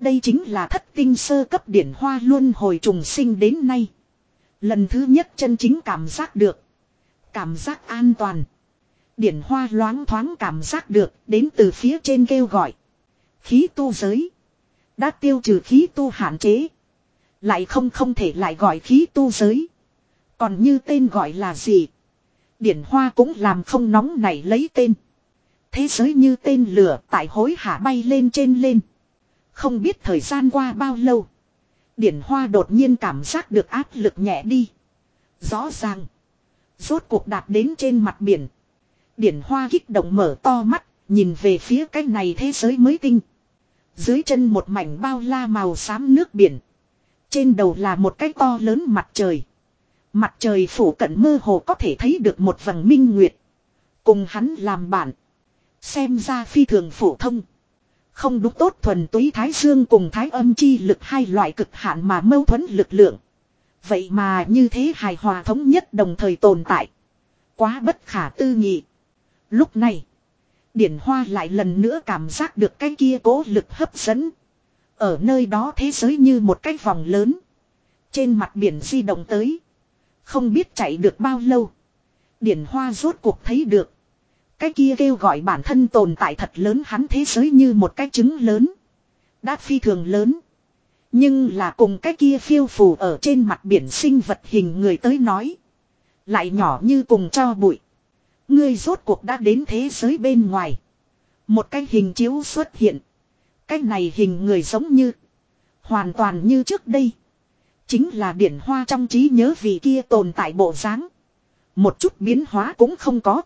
Đây chính là thất tinh sơ cấp điển hoa luôn hồi trùng sinh đến nay. Lần thứ nhất chân chính cảm giác được. Cảm giác an toàn. Điển hoa loáng thoáng cảm giác được đến từ phía trên kêu gọi. Khí tu giới. Đã tiêu trừ khí tu hạn chế. Lại không không thể lại gọi khí tu giới. Còn như tên gọi là gì? Điển hoa cũng làm không nóng này lấy tên. Thế giới như tên lửa tại hối hả bay lên trên lên. Không biết thời gian qua bao lâu. Điển hoa đột nhiên cảm giác được áp lực nhẹ đi. Rõ ràng. Rốt cuộc đạt đến trên mặt biển. Điển hoa kích động mở to mắt. Nhìn về phía cái này thế giới mới tinh. Dưới chân một mảnh bao la màu xám nước biển. Trên đầu là một cái to lớn mặt trời. Mặt trời phủ cận mơ hồ có thể thấy được một vầng minh nguyệt. Cùng hắn làm bạn. Xem ra phi thường phổ thông. Không đúng tốt thuần túy thái dương cùng thái âm chi lực hai loại cực hạn mà mâu thuẫn lực lượng. Vậy mà như thế hài hòa thống nhất đồng thời tồn tại. Quá bất khả tư nghị. Lúc này. Điển hoa lại lần nữa cảm giác được cái kia cố lực hấp dẫn. Ở nơi đó thế giới như một cái vòng lớn. Trên mặt biển di động tới. Không biết chạy được bao lâu. Điển hoa rốt cuộc thấy được. Cái kia kêu gọi bản thân tồn tại thật lớn hắn thế giới như một cái trứng lớn. Đã phi thường lớn. Nhưng là cùng cái kia phiêu phù ở trên mặt biển sinh vật hình người tới nói. Lại nhỏ như cùng cho bụi. Ngươi rốt cuộc đã đến thế giới bên ngoài. Một cái hình chiếu xuất hiện. Cái này hình người giống như. Hoàn toàn như trước đây. Chính là điển hoa trong trí nhớ vì kia tồn tại bộ dáng Một chút biến hóa cũng không có.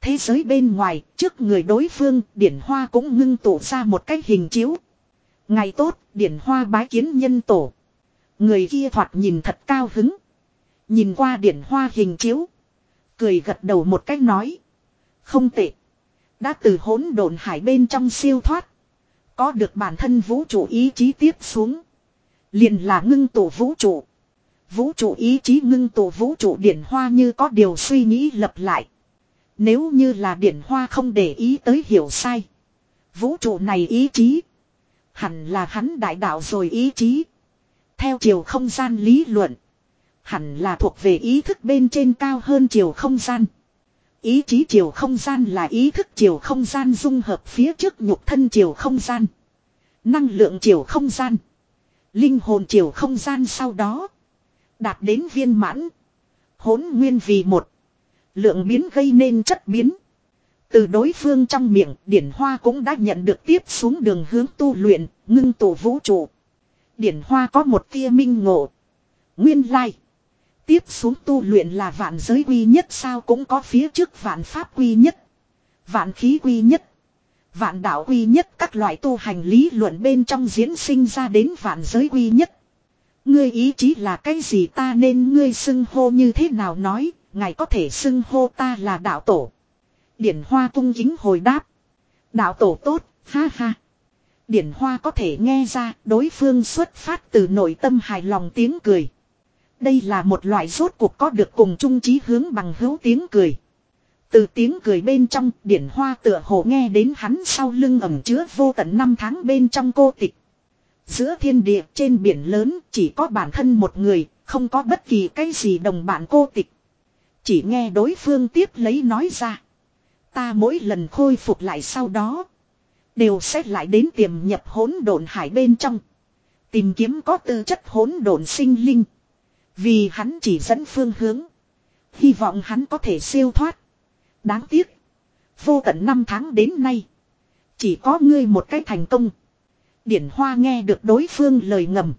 Thế giới bên ngoài, trước người đối phương, điển hoa cũng ngưng tụ ra một cái hình chiếu. Ngày tốt, điển hoa bái kiến nhân tổ. Người kia thoạt nhìn thật cao hứng. Nhìn qua điển hoa hình chiếu. Cười gật đầu một cách nói. Không tệ. Đã từ hỗn độn hải bên trong siêu thoát. Có được bản thân vũ trụ ý chí tiếp xuống. Liền là ngưng tổ vũ trụ. Vũ trụ ý chí ngưng tổ vũ trụ điển hoa như có điều suy nghĩ lập lại. Nếu như là điển hoa không để ý tới hiểu sai. Vũ trụ này ý chí. Hẳn là hắn đại đạo rồi ý chí. Theo chiều không gian lý luận. Hẳn là thuộc về ý thức bên trên cao hơn chiều không gian. Ý chí chiều không gian là ý thức chiều không gian dung hợp phía trước nhục thân chiều không gian. Năng lượng chiều không gian. Linh hồn chiều không gian sau đó. Đạt đến viên mãn. Hốn nguyên vì một. Lượng biến gây nên chất biến. Từ đối phương trong miệng, Điển Hoa cũng đã nhận được tiếp xuống đường hướng tu luyện, ngưng tổ vũ trụ. Điển Hoa có một tia minh ngộ. Nguyên lai. Tiếp xuống tu luyện là vạn giới quy nhất sao cũng có phía trước vạn pháp quy nhất. Vạn khí quy nhất. Vạn đạo quy nhất các loại tu hành lý luận bên trong diễn sinh ra đến vạn giới quy nhất. Ngươi ý chí là cái gì ta nên ngươi xưng hô như thế nào nói, ngài có thể xưng hô ta là đạo tổ. Điển Hoa cung kính hồi đáp. Đạo tổ tốt, ha ha. Điển Hoa có thể nghe ra đối phương xuất phát từ nội tâm hài lòng tiếng cười. Đây là một loại rốt cuộc có được cùng chung chí hướng bằng hữu tiếng cười. Từ tiếng cười bên trong, điển hoa tựa hồ nghe đến hắn sau lưng ẩm chứa vô tận năm tháng bên trong cô tịch. Giữa thiên địa trên biển lớn chỉ có bản thân một người, không có bất kỳ cái gì đồng bạn cô tịch. Chỉ nghe đối phương tiếp lấy nói ra. Ta mỗi lần khôi phục lại sau đó. Đều sẽ lại đến tiềm nhập hỗn độn hải bên trong. Tìm kiếm có tư chất hỗn độn sinh linh. Vì hắn chỉ dẫn phương hướng. Hy vọng hắn có thể siêu thoát. Đáng tiếc. Vô tận năm tháng đến nay. Chỉ có ngươi một cách thành công. Điển Hoa nghe được đối phương lời ngầm.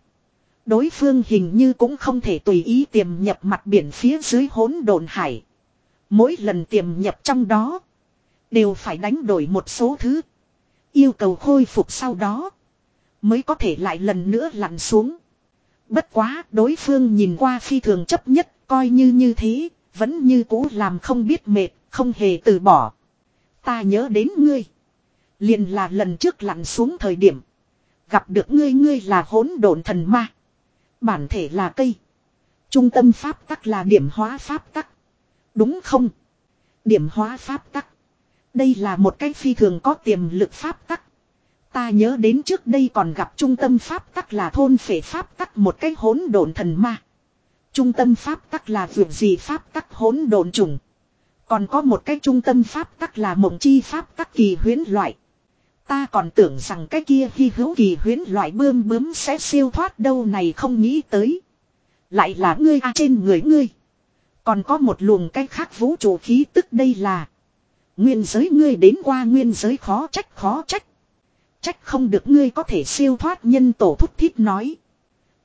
Đối phương hình như cũng không thể tùy ý tiềm nhập mặt biển phía dưới hỗn độn hải. Mỗi lần tiềm nhập trong đó. Đều phải đánh đổi một số thứ. Yêu cầu khôi phục sau đó. Mới có thể lại lần nữa lặn xuống. Bất quá, đối phương nhìn qua phi thường chấp nhất, coi như như thế. Vẫn như cũ làm không biết mệt. Không hề từ bỏ. Ta nhớ đến ngươi. Liền là lần trước lặn xuống thời điểm. Gặp được ngươi ngươi là hỗn độn thần ma. Bản thể là cây. Trung tâm pháp tắc là điểm hóa pháp tắc. Đúng không? Điểm hóa pháp tắc. Đây là một cái phi thường có tiềm lực pháp tắc. Ta nhớ đến trước đây còn gặp trung tâm pháp tắc là thôn phệ pháp tắc một cái hỗn độn thần ma. Trung tâm pháp tắc là việc gì pháp tắc hỗn độn trùng. Còn có một cái trung tâm pháp tắc là mộng chi pháp tắc kỳ huyến loại. Ta còn tưởng rằng cái kia hy hữu kỳ huyến loại bươm bướm sẽ siêu thoát đâu này không nghĩ tới. Lại là ngươi à trên người ngươi. Còn có một luồng cái khác vũ trụ khí tức đây là. Nguyên giới ngươi đến qua nguyên giới khó trách khó trách. Trách không được ngươi có thể siêu thoát nhân tổ thúc thiết nói.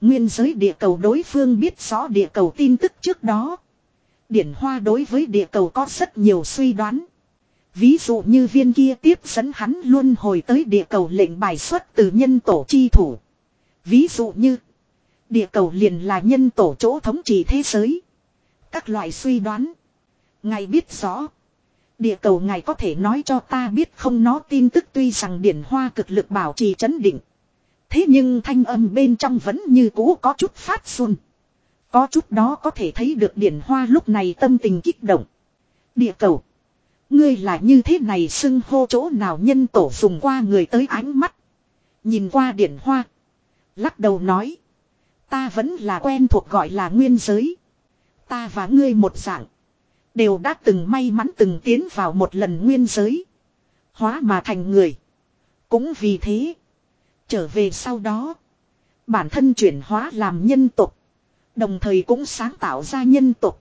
Nguyên giới địa cầu đối phương biết rõ địa cầu tin tức trước đó. Điển Hoa đối với địa cầu có rất nhiều suy đoán. Ví dụ như viên kia tiếp dẫn hắn luôn hồi tới địa cầu lệnh bài xuất từ nhân tổ chi thủ. Ví dụ như, địa cầu liền là nhân tổ chỗ thống trị thế giới. Các loại suy đoán. Ngài biết rõ. Địa cầu ngài có thể nói cho ta biết không nó tin tức tuy rằng điển hoa cực lực bảo trì chấn định. Thế nhưng thanh âm bên trong vẫn như cũ có chút phát run Có chút đó có thể thấy được điển hoa lúc này tâm tình kích động. Địa cầu. Ngươi là như thế này xưng hô chỗ nào nhân tổ dùng qua người tới ánh mắt. Nhìn qua điển hoa. Lắc đầu nói. Ta vẫn là quen thuộc gọi là nguyên giới. Ta và ngươi một dạng. Đều đã từng may mắn từng tiến vào một lần nguyên giới. Hóa mà thành người. Cũng vì thế. Trở về sau đó. Bản thân chuyển hóa làm nhân tục. Đồng thời cũng sáng tạo ra nhân tục.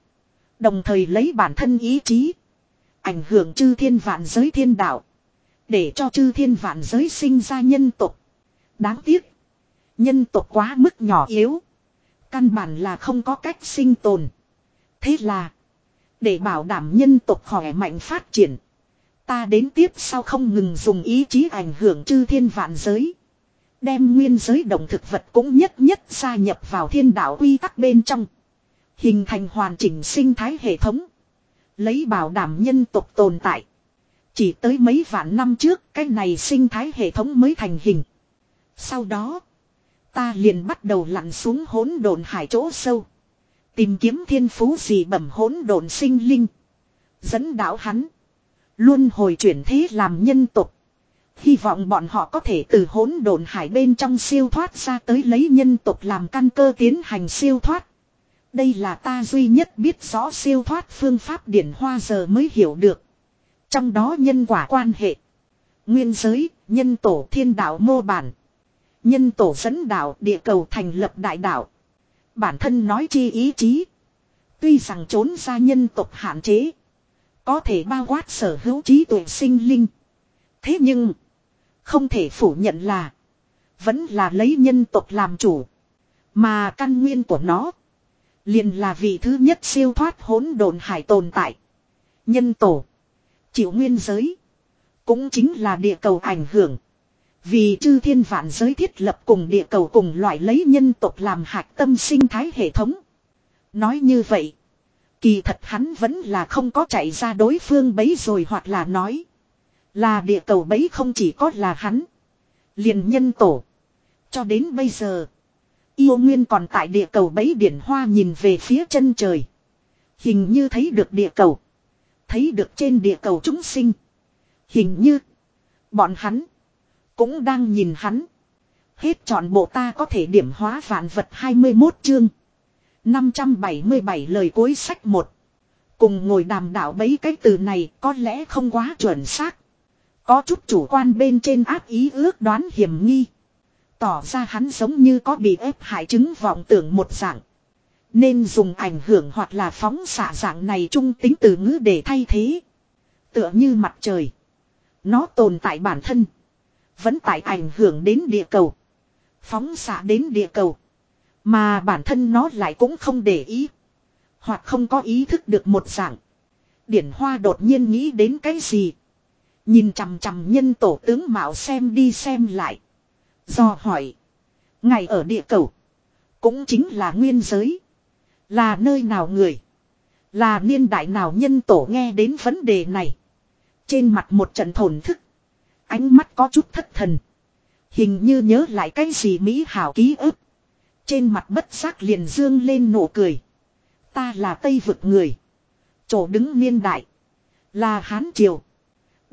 Đồng thời lấy bản thân ý chí. Ảnh hưởng chư thiên vạn giới thiên đạo. Để cho chư thiên vạn giới sinh ra nhân tục. Đáng tiếc. Nhân tục quá mức nhỏ yếu. Căn bản là không có cách sinh tồn. Thế là. Để bảo đảm nhân tục khỏe mạnh phát triển. Ta đến tiếp sau không ngừng dùng ý chí ảnh hưởng chư thiên vạn giới. Đem nguyên giới động thực vật cũng nhất nhất gia nhập vào thiên đạo quy tắc bên trong. Hình thành hoàn chỉnh sinh thái hệ thống. Lấy bảo đảm nhân tộc tồn tại. Chỉ tới mấy vạn năm trước, cái này sinh thái hệ thống mới thành hình. Sau đó. Ta liền bắt đầu lặn xuống hỗn độn hải chỗ sâu. Tìm kiếm thiên phú gì bẩm hỗn độn sinh linh. Dẫn đạo hắn. Luôn hồi chuyển thế làm nhân tục. Hy vọng bọn họ có thể từ hỗn độn hải bên trong siêu thoát ra tới lấy nhân tục làm căn cơ tiến hành siêu thoát. Đây là ta duy nhất biết rõ siêu thoát phương pháp điển hoa giờ mới hiểu được. Trong đó nhân quả quan hệ. Nguyên giới, nhân tổ thiên đạo mô bản. Nhân tổ dẫn đạo địa cầu thành lập đại đạo. Bản thân nói chi ý chí. Tuy rằng trốn ra nhân tộc hạn chế. Có thể bao quát sở hữu trí tuệ sinh linh. Thế nhưng. Không thể phủ nhận là. Vẫn là lấy nhân tộc làm chủ. Mà căn nguyên của nó. Liền là vị thứ nhất siêu thoát hỗn độn hải tồn tại. Nhân tổ. Chịu nguyên giới. Cũng chính là địa cầu ảnh hưởng. Vì chư thiên vạn giới thiết lập cùng địa cầu cùng loại lấy nhân tộc làm hạt tâm sinh thái hệ thống. Nói như vậy. Kỳ thật hắn vẫn là không có chạy ra đối phương bấy rồi hoặc là nói. Là địa cầu bấy không chỉ có là hắn. liền nhân tổ. Cho đến bây giờ. Yêu Nguyên còn tại địa cầu bấy điển hoa nhìn về phía chân trời. Hình như thấy được địa cầu. Thấy được trên địa cầu chúng sinh. Hình như. Bọn hắn. Cũng đang nhìn hắn. Hết chọn bộ ta có thể điểm hóa vạn vật 21 chương. 577 lời cuối sách một Cùng ngồi đàm đạo bấy cái từ này có lẽ không quá chuẩn xác. Có chút chủ quan bên trên ác ý ước đoán hiểm nghi. Tỏ ra hắn giống như có bị ép hại chứng vọng tưởng một dạng. Nên dùng ảnh hưởng hoặc là phóng xạ dạng này trung tính từ ngữ để thay thế. Tựa như mặt trời. Nó tồn tại bản thân. Vẫn tại ảnh hưởng đến địa cầu. Phóng xạ đến địa cầu. Mà bản thân nó lại cũng không để ý. Hoặc không có ý thức được một dạng. Điển Hoa đột nhiên nghĩ đến cái gì. Nhìn chằm chằm nhân tổ tướng Mạo xem đi xem lại. Do hỏi. Ngày ở địa cầu. Cũng chính là nguyên giới. Là nơi nào người. Là niên đại nào nhân tổ nghe đến vấn đề này. Trên mặt một trận thổn thức. Ánh mắt có chút thất thần. Hình như nhớ lại cái gì mỹ hảo ký ức. Trên mặt bất giác liền dương lên nụ cười. Ta là Tây vực người. Chỗ đứng niên đại. Là Hán Triều.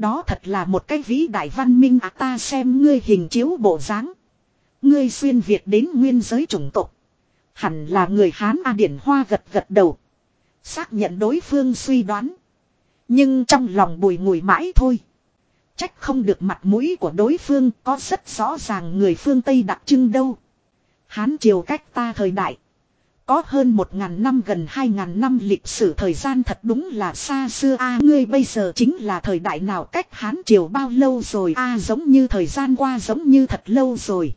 Đó thật là một cái vĩ đại văn minh à ta xem ngươi hình chiếu bộ dáng. Ngươi xuyên Việt đến nguyên giới chủng tộc. Hẳn là người Hán A Điển Hoa gật gật đầu. Xác nhận đối phương suy đoán. Nhưng trong lòng bùi ngùi mãi thôi. Trách không được mặt mũi của đối phương có rất rõ ràng người phương Tây đặc trưng đâu. Hán triều cách ta thời đại. Có hơn một ngàn năm gần hai ngàn năm lịch sử thời gian thật đúng là xa xưa a, ngươi bây giờ chính là thời đại nào cách Hán triều bao lâu rồi a, giống như thời gian qua giống như thật lâu rồi.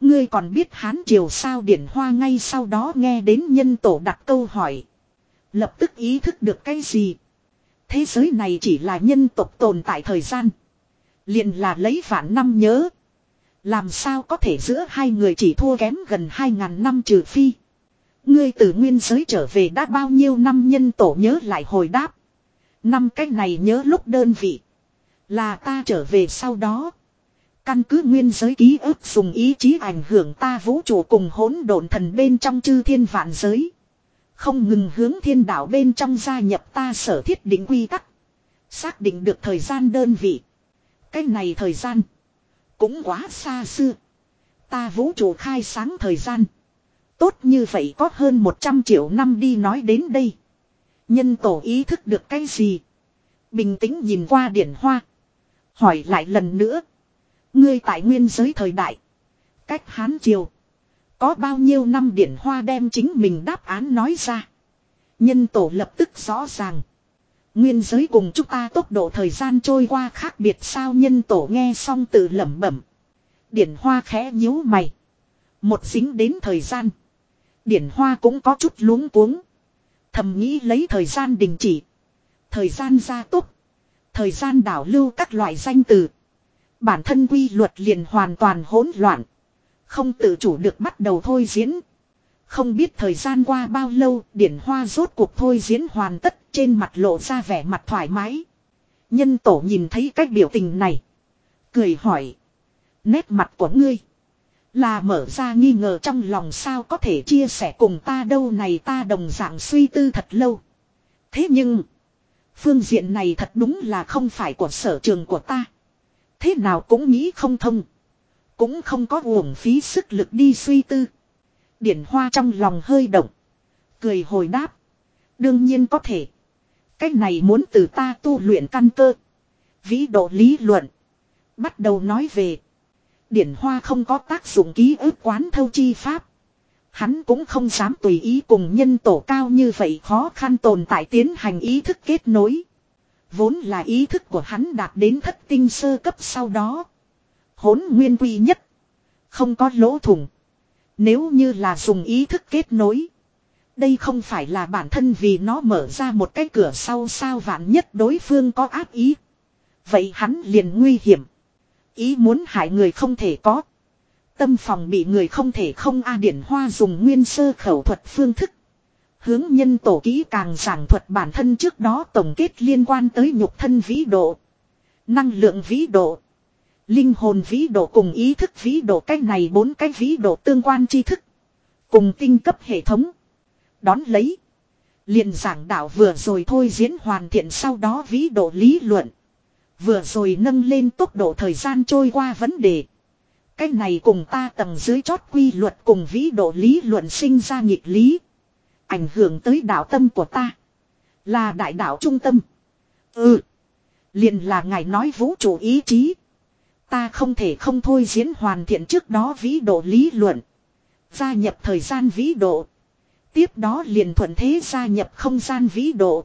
Ngươi còn biết Hán triều sao điển hoa ngay sau đó nghe đến nhân tổ đặt câu hỏi. Lập tức ý thức được cái gì. Thế giới này chỉ là nhân tộc tồn tại thời gian. liền là lấy vạn năm nhớ. Làm sao có thể giữa hai người chỉ thua kém gần hai ngàn năm trừ phi. Ngươi từ nguyên giới trở về đã bao nhiêu năm nhân tổ nhớ lại hồi đáp. Năm cách này nhớ lúc đơn vị. Là ta trở về sau đó. Căn cứ nguyên giới ký ức dùng ý chí ảnh hưởng ta vũ trụ cùng hỗn độn thần bên trong chư thiên vạn giới. Không ngừng hướng thiên đạo bên trong gia nhập ta sở thiết định quy tắc. Xác định được thời gian đơn vị. Cái này thời gian. Cũng quá xa xưa. Ta vũ trụ khai sáng thời gian. Tốt như vậy có hơn 100 triệu năm đi nói đến đây. Nhân tổ ý thức được cái gì? Bình tĩnh nhìn qua điển hoa. Hỏi lại lần nữa. Ngươi tại nguyên giới thời đại. Cách hán triều. Có bao nhiêu năm điển hoa đem chính mình đáp án nói ra. Nhân tổ lập tức rõ ràng. Nguyên giới cùng chúng ta tốc độ thời gian trôi qua khác biệt sao nhân tổ nghe xong tự lẩm bẩm. Điển hoa khẽ nhíu mày. Một dính đến thời gian. Điển hoa cũng có chút luống cuống. Thầm nghĩ lấy thời gian đình chỉ. Thời gian gia tốc. Thời gian đảo lưu các loại danh từ. Bản thân quy luật liền hoàn toàn hỗn loạn. Không tự chủ được bắt đầu thôi diễn. Không biết thời gian qua bao lâu, điển hoa rốt cuộc thôi diễn hoàn tất trên mặt lộ ra vẻ mặt thoải mái. Nhân tổ nhìn thấy cách biểu tình này. Cười hỏi. Nét mặt của ngươi. Là mở ra nghi ngờ trong lòng sao có thể chia sẻ cùng ta đâu này ta đồng dạng suy tư thật lâu. Thế nhưng. Phương diện này thật đúng là không phải của sở trường của ta. Thế nào cũng nghĩ không thông. Cũng không có uổng phí sức lực đi suy tư. Điển hoa trong lòng hơi động. Cười hồi đáp. Đương nhiên có thể. Cách này muốn từ ta tu luyện căn cơ. Vĩ độ lý luận. Bắt đầu nói về. Điển hoa không có tác dụng ký ức quán thâu chi pháp. Hắn cũng không dám tùy ý cùng nhân tổ cao như vậy khó khăn tồn tại tiến hành ý thức kết nối. Vốn là ý thức của hắn đạt đến thất tinh sơ cấp sau đó. Hốn nguyên quy nhất. Không có lỗ thủng. Nếu như là dùng ý thức kết nối. Đây không phải là bản thân vì nó mở ra một cái cửa sau sao vạn nhất đối phương có ác ý. Vậy hắn liền nguy hiểm. Ý muốn hại người không thể có. Tâm phòng bị người không thể không A Điển Hoa dùng nguyên sơ khẩu thuật phương thức. Hướng nhân tổ kỹ càng giảng thuật bản thân trước đó tổng kết liên quan tới nhục thân vĩ độ. Năng lượng vĩ độ. Linh hồn vĩ độ cùng ý thức vĩ độ cách này bốn cái vĩ độ tương quan tri thức. Cùng tinh cấp hệ thống. Đón lấy. liền giảng đạo vừa rồi thôi diễn hoàn thiện sau đó vĩ độ lý luận. Vừa rồi nâng lên tốc độ thời gian trôi qua vấn đề. Cái này cùng ta tầng dưới chót quy luật cùng vĩ độ lý luận sinh ra nghịch lý. Ảnh hưởng tới đạo tâm của ta. Là đại đạo trung tâm. Ừ. liền là ngài nói vũ trụ ý chí. Ta không thể không thôi diễn hoàn thiện trước đó vĩ độ lý luận. Gia nhập thời gian vĩ độ. Tiếp đó liền thuận thế gia nhập không gian vĩ độ.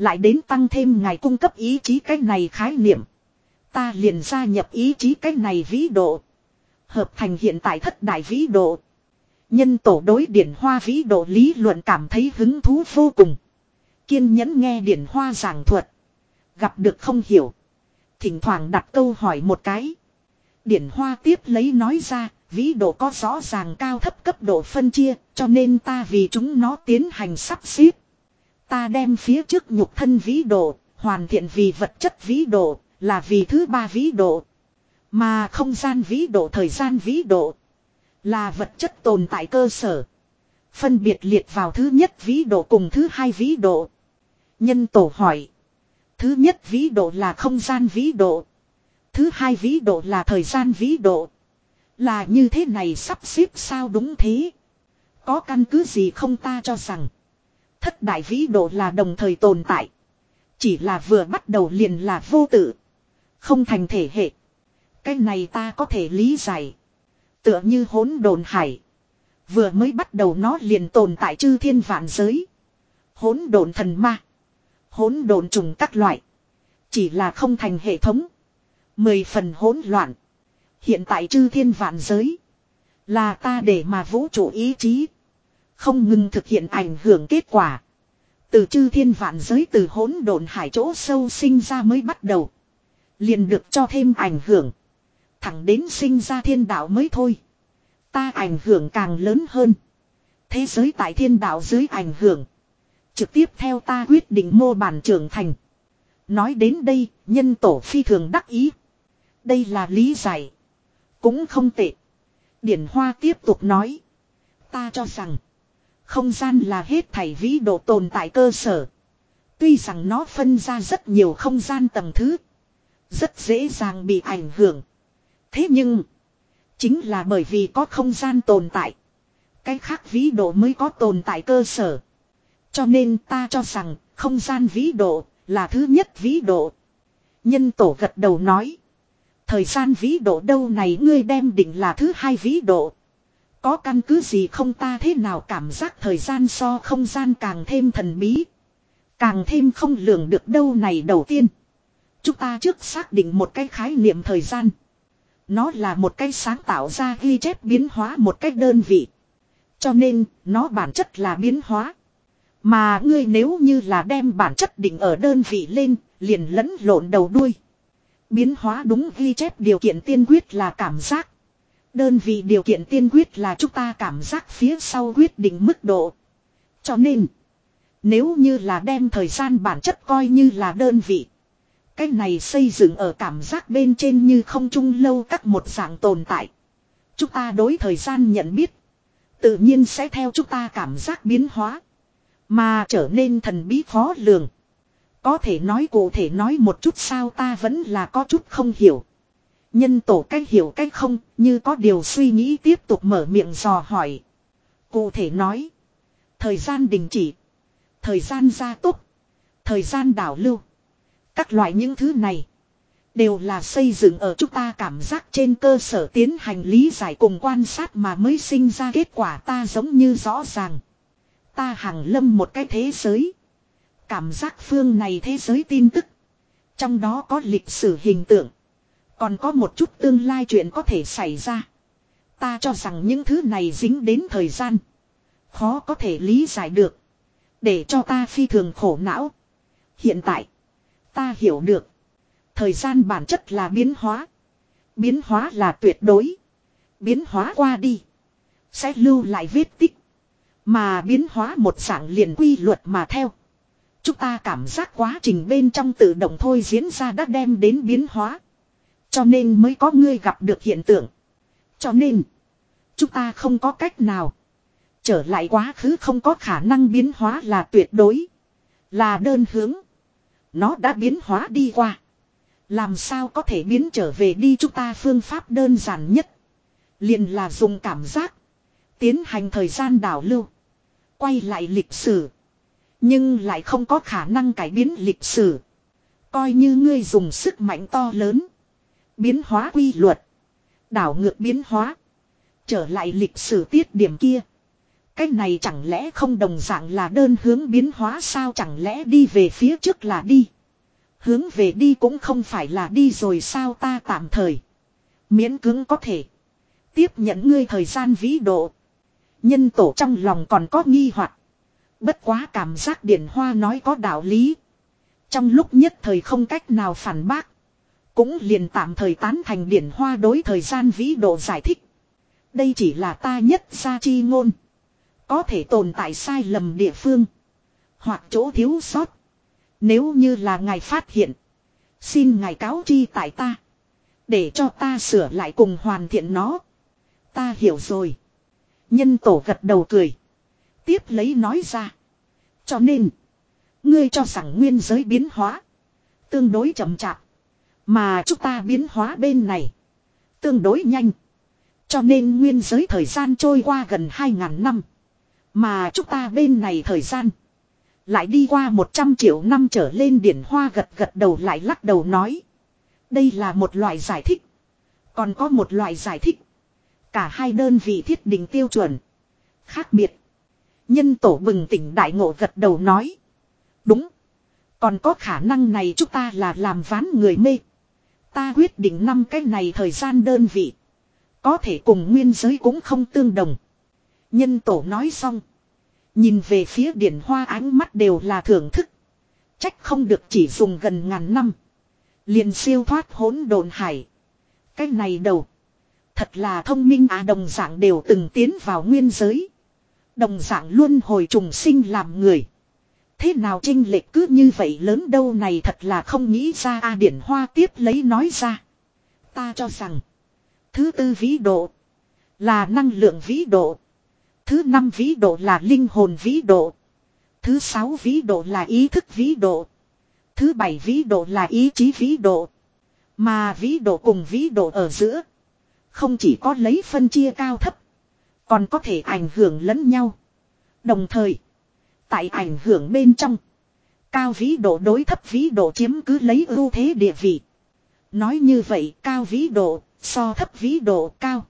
Lại đến tăng thêm ngài cung cấp ý chí cái này khái niệm. Ta liền gia nhập ý chí cái này vĩ độ. Hợp thành hiện tại thất đại vĩ độ. Nhân tổ đối điển hoa vĩ độ lý luận cảm thấy hứng thú vô cùng. Kiên nhẫn nghe điển hoa giảng thuật. Gặp được không hiểu. Thỉnh thoảng đặt câu hỏi một cái. Điển hoa tiếp lấy nói ra, vĩ độ có rõ ràng cao thấp cấp độ phân chia, cho nên ta vì chúng nó tiến hành sắp xếp. Ta đem phía trước nhục thân vĩ độ, hoàn thiện vì vật chất vĩ độ, là vì thứ ba vĩ độ. Mà không gian vĩ độ thời gian vĩ độ, là vật chất tồn tại cơ sở. Phân biệt liệt vào thứ nhất vĩ độ cùng thứ hai vĩ độ. Nhân tổ hỏi. Thứ nhất vĩ độ là không gian vĩ độ. Thứ hai vĩ độ là thời gian vĩ độ. Là như thế này sắp xếp sao đúng thế. Có căn cứ gì không ta cho rằng. Thất đại vĩ độ là đồng thời tồn tại. Chỉ là vừa bắt đầu liền là vô tự. Không thành thể hệ. Cái này ta có thể lý giải. Tựa như hỗn đồn hải. Vừa mới bắt đầu nó liền tồn tại chư thiên vạn giới. Hỗn đồn thần ma. Hỗn đồn trùng các loại. Chỉ là không thành hệ thống. Mười phần hỗn loạn. Hiện tại chư thiên vạn giới. Là ta để mà vũ trụ ý chí. Không ngừng thực hiện ảnh hưởng kết quả. Từ chư thiên vạn giới từ hỗn độn hải chỗ sâu sinh ra mới bắt đầu. Liền được cho thêm ảnh hưởng. Thẳng đến sinh ra thiên đạo mới thôi. Ta ảnh hưởng càng lớn hơn. Thế giới tại thiên đạo dưới ảnh hưởng. Trực tiếp theo ta quyết định mô bản trưởng thành. Nói đến đây, nhân tổ phi thường đắc ý. Đây là lý giải. Cũng không tệ. Điển Hoa tiếp tục nói. Ta cho rằng. Không gian là hết thảy vĩ độ tồn tại cơ sở. Tuy rằng nó phân ra rất nhiều không gian tầng thứ. Rất dễ dàng bị ảnh hưởng. Thế nhưng. Chính là bởi vì có không gian tồn tại. Cái khác vĩ độ mới có tồn tại cơ sở. Cho nên ta cho rằng không gian vĩ độ là thứ nhất vĩ độ. Nhân tổ gật đầu nói. Thời gian vĩ độ đâu này, ngươi đem định là thứ hai vĩ độ. Có căn cứ gì không ta thế nào cảm giác thời gian so không gian càng thêm thần bí. Càng thêm không lường được đâu này đầu tiên. Chúng ta trước xác định một cái khái niệm thời gian. Nó là một cái sáng tạo ra ghi chép biến hóa một cách đơn vị. Cho nên, nó bản chất là biến hóa. Mà ngươi nếu như là đem bản chất định ở đơn vị lên, liền lẫn lộn đầu đuôi. Biến hóa đúng ghi chép điều kiện tiên quyết là cảm giác. Đơn vị điều kiện tiên quyết là chúng ta cảm giác phía sau quyết định mức độ. Cho nên, nếu như là đem thời gian bản chất coi như là đơn vị. Cái này xây dựng ở cảm giác bên trên như không chung lâu các một dạng tồn tại. Chúng ta đối thời gian nhận biết. Tự nhiên sẽ theo chúng ta cảm giác biến hóa. Mà trở nên thần bí khó lường. Có thể nói cụ thể nói một chút sao ta vẫn là có chút không hiểu. Nhân tổ cách hiểu cách không, như có điều suy nghĩ tiếp tục mở miệng dò hỏi. Cụ thể nói. Thời gian đình chỉ. Thời gian gia tốc. Thời gian đảo lưu. Các loại những thứ này. Đều là xây dựng ở chúng ta cảm giác trên cơ sở tiến hành lý giải cùng quan sát mà mới sinh ra kết quả ta giống như rõ ràng. Ta hàng lâm một cái thế giới. Cảm giác phương này thế giới tin tức. Trong đó có lịch sử hình tượng. Còn có một chút tương lai chuyện có thể xảy ra. Ta cho rằng những thứ này dính đến thời gian. Khó có thể lý giải được. Để cho ta phi thường khổ não. Hiện tại. Ta hiểu được. Thời gian bản chất là biến hóa. Biến hóa là tuyệt đối. Biến hóa qua đi. Sẽ lưu lại vết tích. Mà biến hóa một dạng liền quy luật mà theo. Chúng ta cảm giác quá trình bên trong tự động thôi diễn ra đã đem đến biến hóa. Cho nên mới có ngươi gặp được hiện tượng. Cho nên, chúng ta không có cách nào. Trở lại quá khứ không có khả năng biến hóa là tuyệt đối. Là đơn hướng. Nó đã biến hóa đi qua. Làm sao có thể biến trở về đi chúng ta phương pháp đơn giản nhất. Liền là dùng cảm giác. Tiến hành thời gian đảo lưu. Quay lại lịch sử. Nhưng lại không có khả năng cải biến lịch sử. Coi như ngươi dùng sức mạnh to lớn. Biến hóa quy luật. Đảo ngược biến hóa. Trở lại lịch sử tiết điểm kia. Cái này chẳng lẽ không đồng dạng là đơn hướng biến hóa sao chẳng lẽ đi về phía trước là đi. Hướng về đi cũng không phải là đi rồi sao ta tạm thời. Miễn cứng có thể. Tiếp nhận ngươi thời gian vĩ độ. Nhân tổ trong lòng còn có nghi hoặc Bất quá cảm giác điển hoa nói có đạo lý. Trong lúc nhất thời không cách nào phản bác. Cũng liền tạm thời tán thành điển hoa đối thời gian vĩ độ giải thích. Đây chỉ là ta nhất ra chi ngôn. Có thể tồn tại sai lầm địa phương. Hoặc chỗ thiếu sót. Nếu như là ngài phát hiện. Xin ngài cáo chi tại ta. Để cho ta sửa lại cùng hoàn thiện nó. Ta hiểu rồi. Nhân tổ gật đầu cười. Tiếp lấy nói ra. Cho nên. Ngươi cho rằng nguyên giới biến hóa. Tương đối chậm chạp. Mà chúng ta biến hóa bên này. Tương đối nhanh. Cho nên nguyên giới thời gian trôi qua gần 2.000 năm. Mà chúng ta bên này thời gian. Lại đi qua 100 triệu năm trở lên điển hoa gật gật đầu lại lắc đầu nói. Đây là một loại giải thích. Còn có một loại giải thích. Cả hai đơn vị thiết định tiêu chuẩn. Khác biệt. Nhân tổ bừng tỉnh đại ngộ gật đầu nói. Đúng. Còn có khả năng này chúng ta là làm ván người mê. Ta quyết định năm cái này thời gian đơn vị. Có thể cùng nguyên giới cũng không tương đồng. Nhân tổ nói xong. Nhìn về phía điển hoa ánh mắt đều là thưởng thức. Trách không được chỉ dùng gần ngàn năm. Liền siêu thoát hỗn độn hải. Cái này đầu. Thật là thông minh à đồng dạng đều từng tiến vào nguyên giới. Đồng dạng luôn hồi trùng sinh làm người. Thế nào trinh lệch cứ như vậy lớn đâu này thật là không nghĩ ra a điển hoa tiếp lấy nói ra. Ta cho rằng. Thứ tư vĩ độ. Là năng lượng vĩ độ. Thứ năm vĩ độ là linh hồn vĩ độ. Thứ sáu vĩ độ là ý thức vĩ độ. Thứ bảy vĩ độ là ý chí vĩ độ. Mà vĩ độ cùng vĩ độ ở giữa. Không chỉ có lấy phân chia cao thấp. Còn có thể ảnh hưởng lẫn nhau. Đồng thời. Tại ảnh hưởng bên trong. Cao vĩ độ đối thấp vĩ độ chiếm cứ lấy ưu thế địa vị. Nói như vậy, cao vĩ độ, so thấp vĩ độ cao.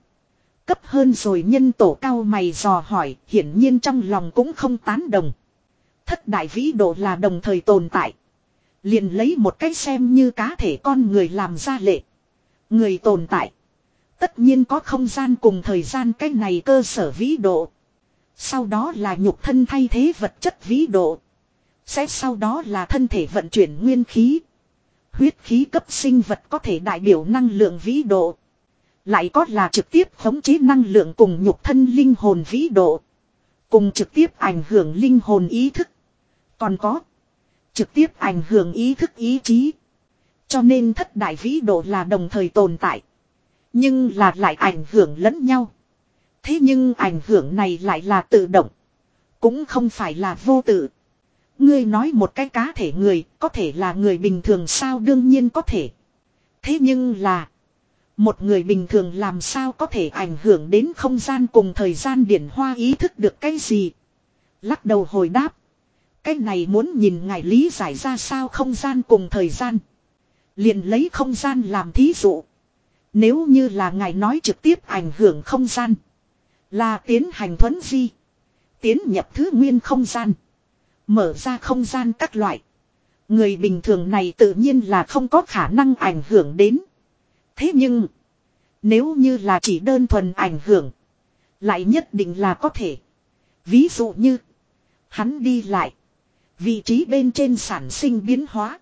Cấp hơn rồi nhân tổ cao mày dò hỏi, hiển nhiên trong lòng cũng không tán đồng. Thất đại vĩ độ là đồng thời tồn tại. Liền lấy một cách xem như cá thể con người làm ra lệ. Người tồn tại. Tất nhiên có không gian cùng thời gian cách này cơ sở vĩ độ. Sau đó là nhục thân thay thế vật chất vĩ độ. Sẽ sau đó là thân thể vận chuyển nguyên khí. Huyết khí cấp sinh vật có thể đại biểu năng lượng vĩ độ. Lại có là trực tiếp khống chế năng lượng cùng nhục thân linh hồn vĩ độ. Cùng trực tiếp ảnh hưởng linh hồn ý thức. Còn có. Trực tiếp ảnh hưởng ý thức ý chí. Cho nên thất đại vĩ độ là đồng thời tồn tại. Nhưng là lại ảnh hưởng lẫn nhau. Thế nhưng ảnh hưởng này lại là tự động. Cũng không phải là vô tự. Ngươi nói một cái cá thể người, có thể là người bình thường sao đương nhiên có thể. Thế nhưng là. Một người bình thường làm sao có thể ảnh hưởng đến không gian cùng thời gian điển hoa ý thức được cái gì. Lắc đầu hồi đáp. Cái này muốn nhìn ngài lý giải ra sao không gian cùng thời gian. Liền lấy không gian làm thí dụ. Nếu như là ngài nói trực tiếp ảnh hưởng không gian. Là tiến hành thuấn di. Tiến nhập thứ nguyên không gian. Mở ra không gian các loại. Người bình thường này tự nhiên là không có khả năng ảnh hưởng đến. Thế nhưng. Nếu như là chỉ đơn thuần ảnh hưởng. Lại nhất định là có thể. Ví dụ như. Hắn đi lại. Vị trí bên trên sản sinh biến hóa.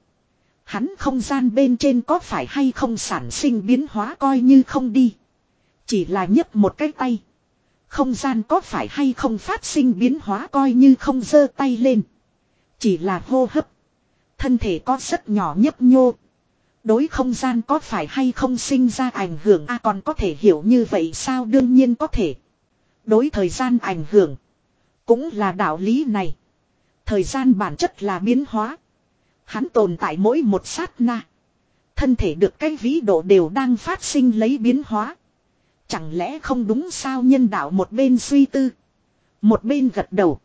Hắn không gian bên trên có phải hay không sản sinh biến hóa coi như không đi. Chỉ là nhấc một cái tay. Không gian có phải hay không phát sinh biến hóa coi như không giơ tay lên. Chỉ là hô hấp. Thân thể có rất nhỏ nhấp nhô. Đối không gian có phải hay không sinh ra ảnh hưởng a à, còn có thể hiểu như vậy sao đương nhiên có thể. Đối thời gian ảnh hưởng. Cũng là đạo lý này. Thời gian bản chất là biến hóa. Hắn tồn tại mỗi một sát na. Thân thể được cái vĩ độ đều đang phát sinh lấy biến hóa. Chẳng lẽ không đúng sao nhân đạo một bên suy tư. Một bên gật đầu.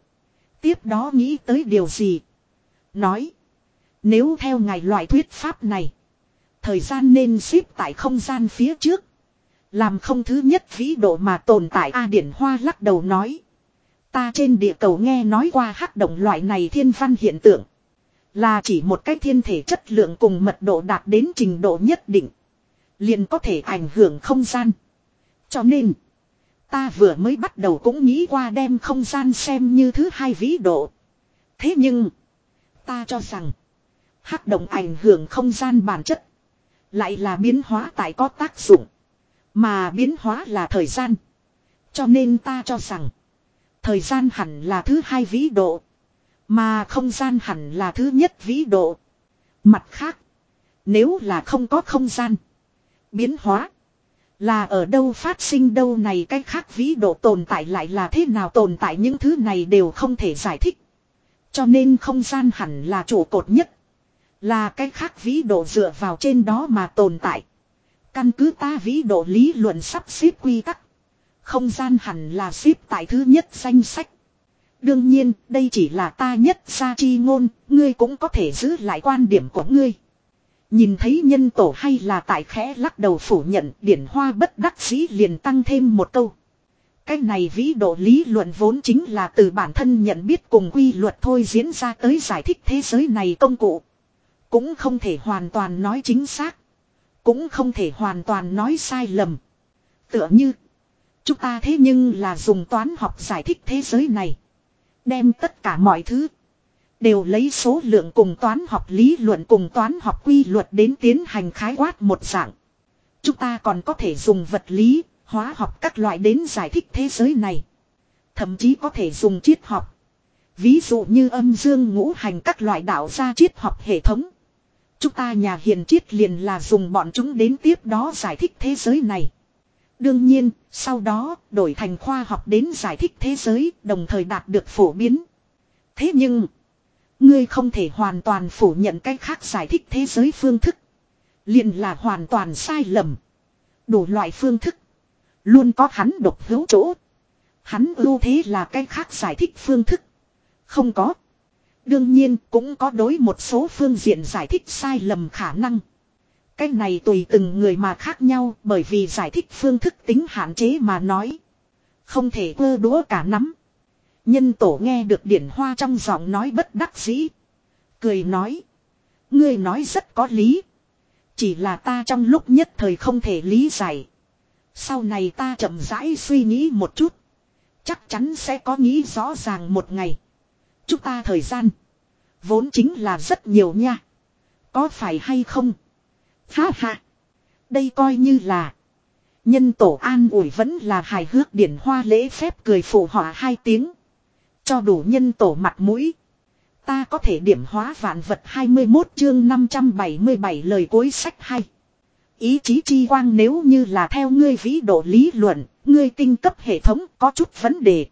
Tiếp đó nghĩ tới điều gì. Nói. Nếu theo ngài loại thuyết pháp này. Thời gian nên xếp tại không gian phía trước. Làm không thứ nhất vĩ độ mà tồn tại A Điển Hoa lắc đầu nói. Ta trên địa cầu nghe nói qua hắc động loại này thiên văn hiện tượng. Là chỉ một cái thiên thể chất lượng cùng mật độ đạt đến trình độ nhất định. Liền có thể ảnh hưởng không gian. Cho nên. Ta vừa mới bắt đầu cũng nghĩ qua đem không gian xem như thứ hai vĩ độ. Thế nhưng. Ta cho rằng. hắc động ảnh hưởng không gian bản chất. Lại là biến hóa tại có tác dụng. Mà biến hóa là thời gian. Cho nên ta cho rằng. Thời gian hẳn là thứ hai vĩ độ. Mà không gian hẳn là thứ nhất vĩ độ. Mặt khác. Nếu là không có không gian. Biến hóa. Là ở đâu phát sinh đâu này cái khác vĩ độ tồn tại lại là thế nào tồn tại những thứ này đều không thể giải thích. Cho nên không gian hẳn là chủ cột nhất. Là cái khác vĩ độ dựa vào trên đó mà tồn tại. Căn cứ ta vĩ độ lý luận sắp xếp quy tắc. Không gian hẳn là xếp tại thứ nhất danh sách. Đương nhiên, đây chỉ là ta nhất ra chi ngôn, ngươi cũng có thể giữ lại quan điểm của ngươi. Nhìn thấy nhân tổ hay là tại khẽ lắc đầu phủ nhận điển hoa bất đắc dĩ liền tăng thêm một câu. Cái này vĩ độ lý luận vốn chính là từ bản thân nhận biết cùng quy luật thôi diễn ra tới giải thích thế giới này công cụ. Cũng không thể hoàn toàn nói chính xác. Cũng không thể hoàn toàn nói sai lầm. Tựa như. Chúng ta thế nhưng là dùng toán học giải thích thế giới này. Đem tất cả mọi thứ. Đều lấy số lượng cùng toán học lý luận cùng toán học quy luật đến tiến hành khái quát một dạng. Chúng ta còn có thể dùng vật lý, hóa học các loại đến giải thích thế giới này. Thậm chí có thể dùng triết học. Ví dụ như âm dương ngũ hành các loại đạo gia triết học hệ thống. Chúng ta nhà hiền triết liền là dùng bọn chúng đến tiếp đó giải thích thế giới này. Đương nhiên, sau đó đổi thành khoa học đến giải thích thế giới, đồng thời đạt được phổ biến. Thế nhưng, ngươi không thể hoàn toàn phủ nhận cách khác giải thích thế giới phương thức. liền là hoàn toàn sai lầm. Đủ loại phương thức. Luôn có hắn độc hữu chỗ. Hắn ưu thế là cách khác giải thích phương thức. Không có. Đương nhiên cũng có đối một số phương diện giải thích sai lầm khả năng. Cái này tùy từng người mà khác nhau bởi vì giải thích phương thức tính hạn chế mà nói. Không thể cơ đũa cả nắm. Nhân tổ nghe được điển hoa trong giọng nói bất đắc dĩ. Cười nói. Ngươi nói rất có lý. Chỉ là ta trong lúc nhất thời không thể lý giải. Sau này ta chậm rãi suy nghĩ một chút. Chắc chắn sẽ có nghĩ rõ ràng một ngày. Chúng ta thời gian. Vốn chính là rất nhiều nha. Có phải hay không? Ha ha. Đây coi như là. Nhân tổ an ủi vẫn là hài hước điển hoa lễ phép cười phụ họa hai tiếng. Cho đủ nhân tổ mặt mũi. Ta có thể điểm hóa vạn vật 21 chương 577 lời cuối sách hay. Ý chí chi quang nếu như là theo ngươi vĩ độ lý luận, ngươi tinh cấp hệ thống có chút vấn đề.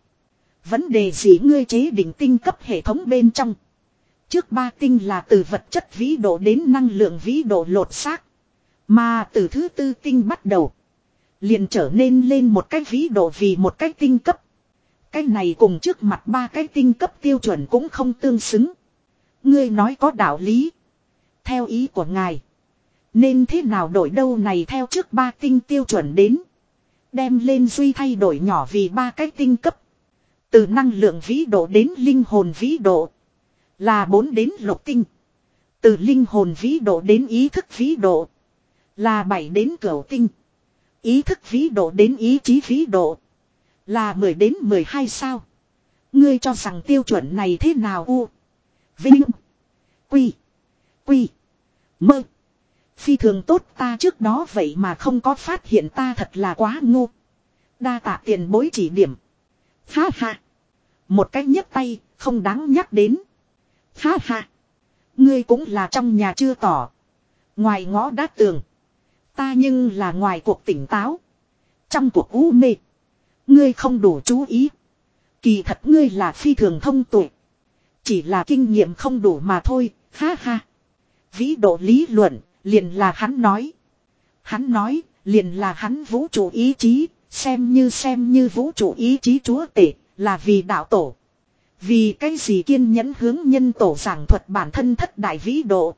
Vấn đề gì ngươi chế định tinh cấp hệ thống bên trong. Trước ba tinh là từ vật chất vĩ độ đến năng lượng vĩ độ lột xác. Mà từ thứ tư tinh bắt đầu. Liền trở nên lên một cái vĩ độ vì một cái tinh cấp. Cái này cùng trước mặt ba cái tinh cấp tiêu chuẩn cũng không tương xứng. Ngươi nói có đạo lý. Theo ý của ngài. Nên thế nào đổi đâu này theo trước ba tinh tiêu chuẩn đến. Đem lên duy thay đổi nhỏ vì ba cái tinh cấp. Từ năng lượng vĩ độ đến linh hồn vĩ độ. Là bốn đến lục tinh. Từ linh hồn vĩ độ đến ý thức vĩ độ. Là bảy đến cửu tinh. Ý thức vĩ độ đến ý chí vĩ độ. Là 10 đến 12 sao. Ngươi cho rằng tiêu chuẩn này thế nào u. Vinh. Quy. Quy. Mơ. Phi thường tốt ta trước đó vậy mà không có phát hiện ta thật là quá ngu. Đa tạ tiền bối chỉ điểm. Ha ha. Một cách nhấc tay, không đáng nhắc đến. Ha ha. Ngươi cũng là trong nhà chưa tỏ. Ngoài ngõ đá tường. Ta nhưng là ngoài cuộc tỉnh táo. Trong cuộc u mê. Ngươi không đủ chú ý. Kỳ thật ngươi là phi thường thông tuệ. Chỉ là kinh nghiệm không đủ mà thôi, ha ha. Vĩ độ lý luận, liền là hắn nói. Hắn nói, liền là hắn vũ trụ ý chí, xem như xem như vũ trụ ý chí chúa tể, là vì đạo tổ. Vì cái gì kiên nhẫn hướng nhân tổ giảng thuật bản thân thất đại vĩ độ.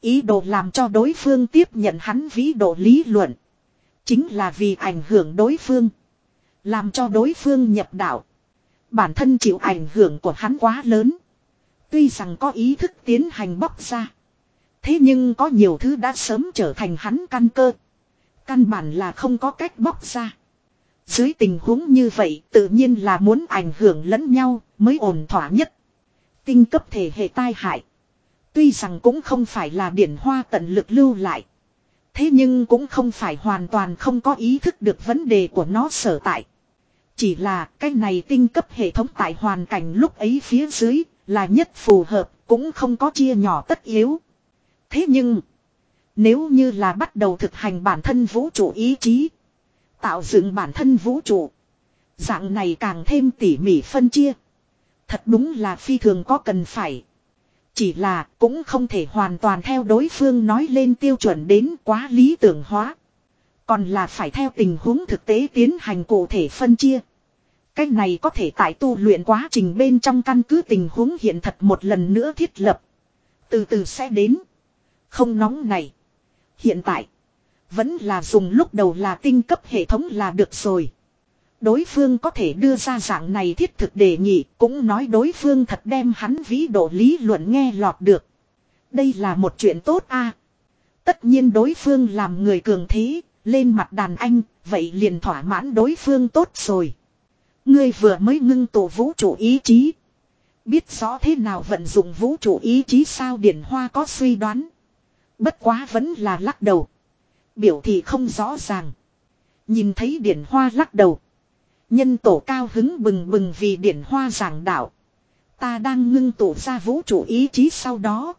Ý đồ làm cho đối phương tiếp nhận hắn vĩ độ lý luận. Chính là vì ảnh hưởng đối phương. Làm cho đối phương nhập đạo. Bản thân chịu ảnh hưởng của hắn quá lớn. Tuy rằng có ý thức tiến hành bóc ra. Thế nhưng có nhiều thứ đã sớm trở thành hắn căn cơ. Căn bản là không có cách bóc ra. Dưới tình huống như vậy, tự nhiên là muốn ảnh hưởng lẫn nhau mới ổn thỏa nhất. Tinh cấp thể hệ tai hại. Tuy rằng cũng không phải là điển hoa tận lực lưu lại. Thế nhưng cũng không phải hoàn toàn không có ý thức được vấn đề của nó sở tại. Chỉ là cái này tinh cấp hệ thống tại hoàn cảnh lúc ấy phía dưới là nhất phù hợp, cũng không có chia nhỏ tất yếu. Thế nhưng, nếu như là bắt đầu thực hành bản thân vũ trụ ý chí, tạo dựng bản thân vũ trụ, dạng này càng thêm tỉ mỉ phân chia. Thật đúng là phi thường có cần phải. Chỉ là cũng không thể hoàn toàn theo đối phương nói lên tiêu chuẩn đến quá lý tưởng hóa. Còn là phải theo tình huống thực tế tiến hành cụ thể phân chia. Cái này có thể tại tu luyện quá trình bên trong căn cứ tình huống hiện thật một lần nữa thiết lập. Từ từ sẽ đến. Không nóng này. Hiện tại. Vẫn là dùng lúc đầu là tinh cấp hệ thống là được rồi. Đối phương có thể đưa ra dạng này thiết thực đề nghị cũng nói đối phương thật đem hắn ví độ lý luận nghe lọt được. Đây là một chuyện tốt a. Tất nhiên đối phương làm người cường thế, lên mặt đàn anh, vậy liền thỏa mãn đối phương tốt rồi. Ngươi vừa mới ngưng tổ vũ trụ ý chí. Biết rõ thế nào vận dụng vũ trụ ý chí sao điển hoa có suy đoán. Bất quá vẫn là lắc đầu. Biểu thị không rõ ràng. Nhìn thấy điển hoa lắc đầu. Nhân tổ cao hứng bừng bừng vì điển hoa giảng đạo. Ta đang ngưng tụ ra vũ trụ ý chí sau đó.